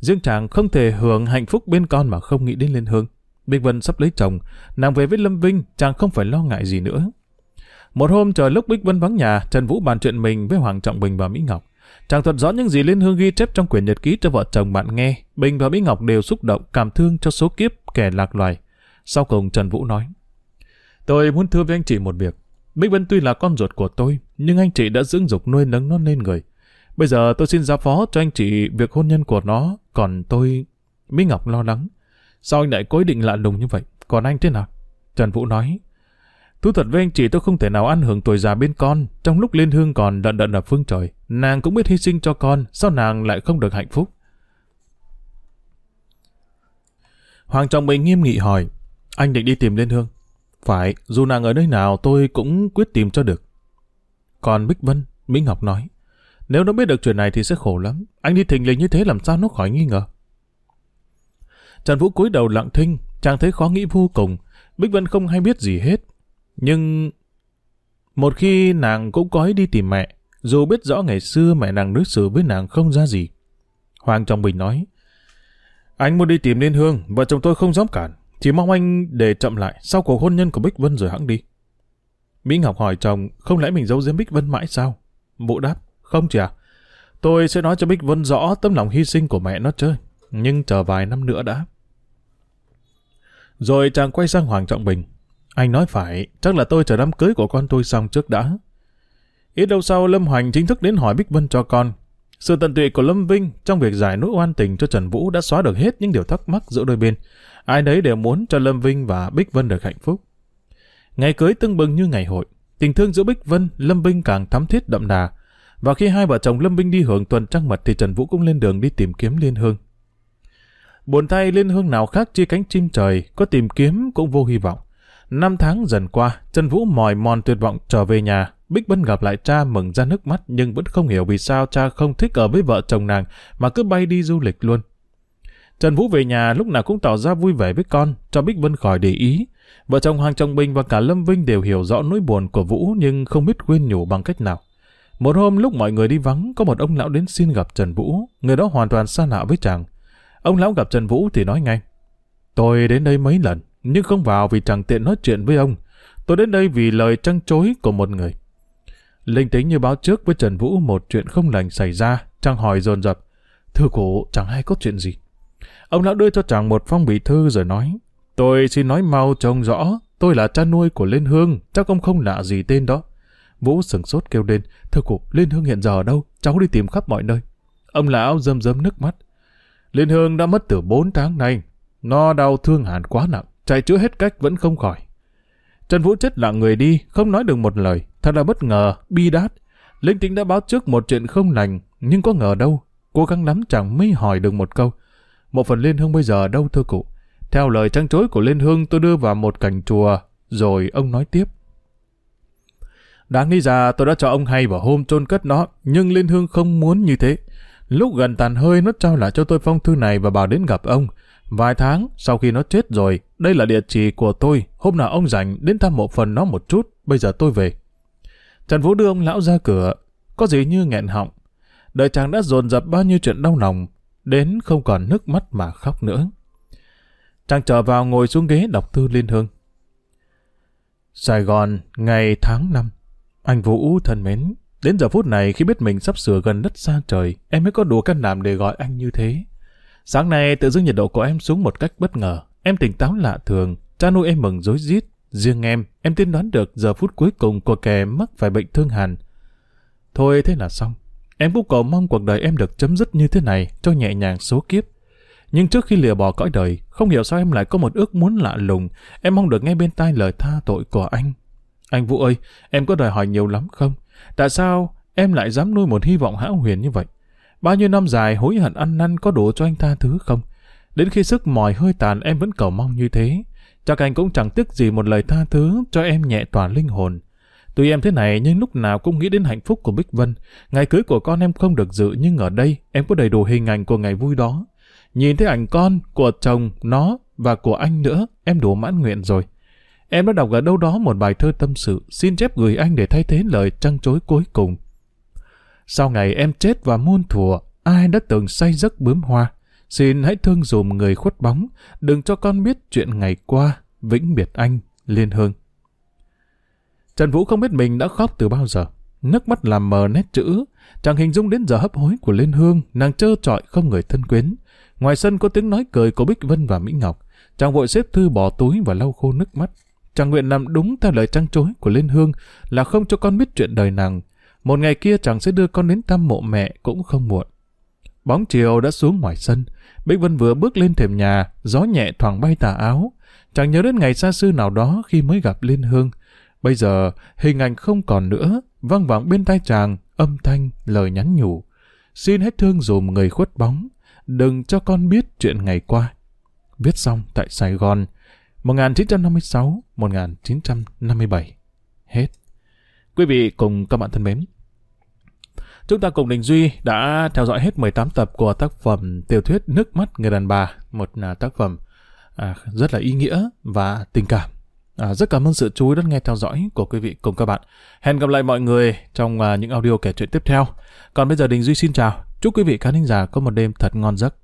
Riêng chàng không thể hưởng hạnh phúc bên con mà không nghĩ đến Liên Hương. Bích Vân sắp lấy chồng, nàng về với Lâm Vinh, chàng không phải lo ngại gì nữa. Một hôm trời lúc Bích Vân vắng nhà, Trần Vũ bàn chuyện mình với Hoàng Trọng Bình và Mỹ Ngọc. Chàng thuật rõ những gì Liên Hương ghi chép trong quyển nhật ký cho vợ chồng bạn nghe. Bình và Mỹ Ngọc đều xúc động, cảm thương cho số kiếp kẻ lạc loài. Sau cùng Trần Vũ nói. Tôi muốn thưa với anh chị một việc. Bích Vân tuy là con ruột của tôi, nhưng anh chị đã dưỡng dục nuôi nấng nó lên người. Bây giờ tôi xin giao phó cho anh chị việc hôn nhân của nó, còn tôi... Mỹ Ngọc lo lắng. Sao anh lại cố ý định lạ lùng như vậy? Còn anh thế nào? Trần Vũ nói. Thú thật với anh chị tôi không thể nào ăn hưởng tuổi già bên con, trong lúc Liên Hương còn đận đận ở phương trời. Nàng cũng biết hy sinh cho con, sao nàng lại không được hạnh phúc? Hoàng Trọng Bình nghiêm nghị hỏi, anh định đi tìm Liên Hương? Phải, dù nàng ở nơi nào tôi cũng quyết tìm cho được. Còn Bích Vân, Mỹ Ngọc nói, nếu nó biết được chuyện này thì sẽ khổ lắm. Anh đi thình lình như thế làm sao nó khỏi nghi ngờ. Trần Vũ cúi đầu lặng thinh, chàng thấy khó nghĩ vô cùng. Bích Vân không hay biết gì hết. Nhưng một khi nàng cũng có ý đi tìm mẹ, dù biết rõ ngày xưa mẹ nàng đối xử với nàng không ra gì. Hoàng Trọng Bình nói, anh muốn đi tìm Liên Hương, vợ chồng tôi không dám cản, chỉ mong anh để chậm lại sau cuộc hôn nhân của Bích Vân rồi hãng đi. Mỹ Ngọc hỏi chồng, không lẽ mình giấu giếm Bích Vân mãi sao? Vũ đáp, không chị à, tôi sẽ nói cho Bích Vân rõ tấm lòng hy sinh của mẹ nó chơi, nhưng chờ vài năm nữa đã. Rồi chàng quay sang Hoàng Trọng Bình. Anh nói phải, chắc là tôi chờ đám cưới của con tôi xong trước đã. Ít lâu sau, Lâm Hoành chính thức đến hỏi Bích Vân cho con. Sự tận tụy của Lâm Vinh trong việc giải nỗi oan tình cho Trần Vũ đã xóa được hết những điều thắc mắc giữa đôi bên. Ai đấy đều muốn cho Lâm Vinh và Bích Vân được hạnh phúc. Ngày cưới tưng bừng như ngày hội, tình thương giữa Bích Vân, Lâm Vinh càng thắm thiết đậm đà. Và khi hai vợ chồng Lâm Vinh đi hưởng tuần trăng mật thì Trần Vũ cũng lên đường đi tìm kiếm Liên Hương. Buồn tay Liên Hương nào khác chia cánh chim trời, có tìm kiếm cũng vô hy vọng. Năm tháng dần qua, Trần Vũ mỏi mòn tuyệt vọng trở về nhà. Bích Vân gặp lại cha mừng ra nước mắt nhưng vẫn không hiểu vì sao cha không thích ở với vợ chồng nàng mà cứ bay đi du lịch luôn. Trần Vũ về nhà lúc nào cũng tỏ ra vui vẻ với con, cho Bích Vân khỏi để ý. Vợ chồng Hoàng Trọng Bình và cả Lâm Vinh đều hiểu rõ nỗi buồn của Vũ nhưng không biết khuyên nhủ bằng cách nào. Một hôm lúc mọi người đi vắng, có một ông lão đến xin gặp Trần Vũ, người đó hoàn toàn xa lạ với chàng. Ông lão gặp Trần Vũ thì nói ngay, Tôi đến đây mấy lần, nhưng không vào vì chẳng tiện nói chuyện với ông. Tôi đến đây vì lời trăng chối của một người. Linh tính như báo trước với Trần Vũ một chuyện không lành xảy ra, chàng hỏi dồn dập. Thưa cụ, chẳng hay có chuyện gì. Ông lão đưa cho chàng một phong bì thư rồi nói, Tôi xin nói mau trông rõ, tôi là cha nuôi của Liên Hương, chắc ông không lạ gì tên đó. Vũ sừng sốt kêu lên, thưa cụ, Liên Hương hiện giờ ở đâu? Cháu đi tìm khắp mọi nơi. Ông lão rơm rơm nước mắt. Liên Hương đã mất từ 4 tháng nay. Nó đau thương hàn quá nặng, chạy chữa hết cách vẫn không khỏi. Trần Vũ chết lặng người đi, không nói được một lời. Thật là bất ngờ, bi đát. Linh tính đã báo trước một chuyện không lành, nhưng có ngờ đâu. Cố gắng lắm chẳng mới hỏi được một câu. Một phần Liên Hương bây giờ đâu thưa cụ? Theo lời trăng chối của Liên Hương tôi đưa vào một cảnh chùa, rồi ông nói tiếp. Đáng nghĩ ra tôi đã cho ông hay vào hôm chôn cất nó, nhưng Liên Hương không muốn như thế. Lúc gần tàn hơi nó trao lại cho tôi phong thư này và bảo đến gặp ông. Vài tháng sau khi nó chết rồi, đây là địa chỉ của tôi. Hôm nào ông rảnh đến thăm một phần nó một chút, bây giờ tôi về. Trần Vũ đưa ông lão ra cửa, có gì như nghẹn họng. Đời chàng đã dồn dập bao nhiêu chuyện đau lòng, đến không còn nước mắt mà khóc nữa. Chàng trở vào ngồi xuống ghế đọc thư liên hương. Sài Gòn, ngày tháng năm Anh Vũ thân mến, đến giờ phút này khi biết mình sắp sửa gần đất xa trời, em mới có đủ can đảm để gọi anh như thế. Sáng nay tự dưng nhiệt độ của em xuống một cách bất ngờ. Em tỉnh táo lạ thường, cha nuôi em mừng rối rít. Riêng em, em tiên đoán được giờ phút cuối cùng của kẻ mắc phải bệnh thương hàn. Thôi thế là xong. Em cũng cầu mong cuộc đời em được chấm dứt như thế này cho nhẹ nhàng số kiếp. Nhưng trước khi lìa bỏ cõi đời, không hiểu sao em lại có một ước muốn lạ lùng. Em mong được nghe bên tai lời tha tội của anh. Anh Vũ ơi, em có đòi hỏi nhiều lắm không? Tại sao em lại dám nuôi một hy vọng hão huyền như vậy? Bao nhiêu năm dài hối hận ăn năn có đủ cho anh ta thứ không? Đến khi sức mỏi hơi tàn em vẫn cầu mong như thế. Chắc anh cũng chẳng tiếc gì một lời tha thứ cho em nhẹ tỏa linh hồn. Tuy em thế này nhưng lúc nào cũng nghĩ đến hạnh phúc của Bích Vân. Ngày cưới của con em không được dự nhưng ở đây em có đầy đủ hình ảnh của ngày vui đó. Nhìn thấy ảnh con, của chồng, nó và của anh nữa, em đủ mãn nguyện rồi. Em đã đọc ở đâu đó một bài thơ tâm sự, xin chép gửi anh để thay thế lời trăng chối cuối cùng. Sau ngày em chết và muôn thùa, ai đã từng say giấc bướm hoa, xin hãy thương dùm người khuất bóng, đừng cho con biết chuyện ngày qua, vĩnh biệt anh, liên hương. Trần Vũ không biết mình đã khóc từ bao giờ. Nước mắt làm mờ nét chữ, chẳng hình dung đến giờ hấp hối của Liên Hương, nàng trơ trọi không người thân quyến. Ngoài sân có tiếng nói cười của Bích Vân và Mỹ Ngọc. Chàng vội xếp thư bỏ túi và lau khô nước mắt. Chàng nguyện làm đúng theo lời trăng chối của Liên Hương là không cho con biết chuyện đời nàng. Một ngày kia chàng sẽ đưa con đến thăm mộ mẹ cũng không muộn. Bóng chiều đã xuống ngoài sân. Bích Vân vừa bước lên thềm nhà, gió nhẹ thoảng bay tà áo. Chàng nhớ đến ngày xa xưa nào đó khi mới gặp Liên Hương. Bây giờ, hình ảnh không còn nữa, vang vẳng bên tai chàng, âm thanh, lời nhắn nhủ. Xin hết thương dùm người khuất bóng, đừng cho con biết chuyện ngày qua. Viết xong tại Sài Gòn, 1956-1957. Hết. Quý vị cùng các bạn thân mến. Chúng ta cùng Đình Duy đã theo dõi hết 18 tập của tác phẩm tiểu thuyết Nước mắt người đàn bà, một à, tác phẩm à, rất là ý nghĩa và tình cảm. À, rất cảm ơn sự chú ý lắng nghe theo dõi của quý vị cùng các bạn. Hẹn gặp lại mọi người trong à, những audio kể chuyện tiếp theo. Còn bây giờ Đình Duy xin chào. Chúc quý vị khán thính giả có một đêm thật ngon giấc.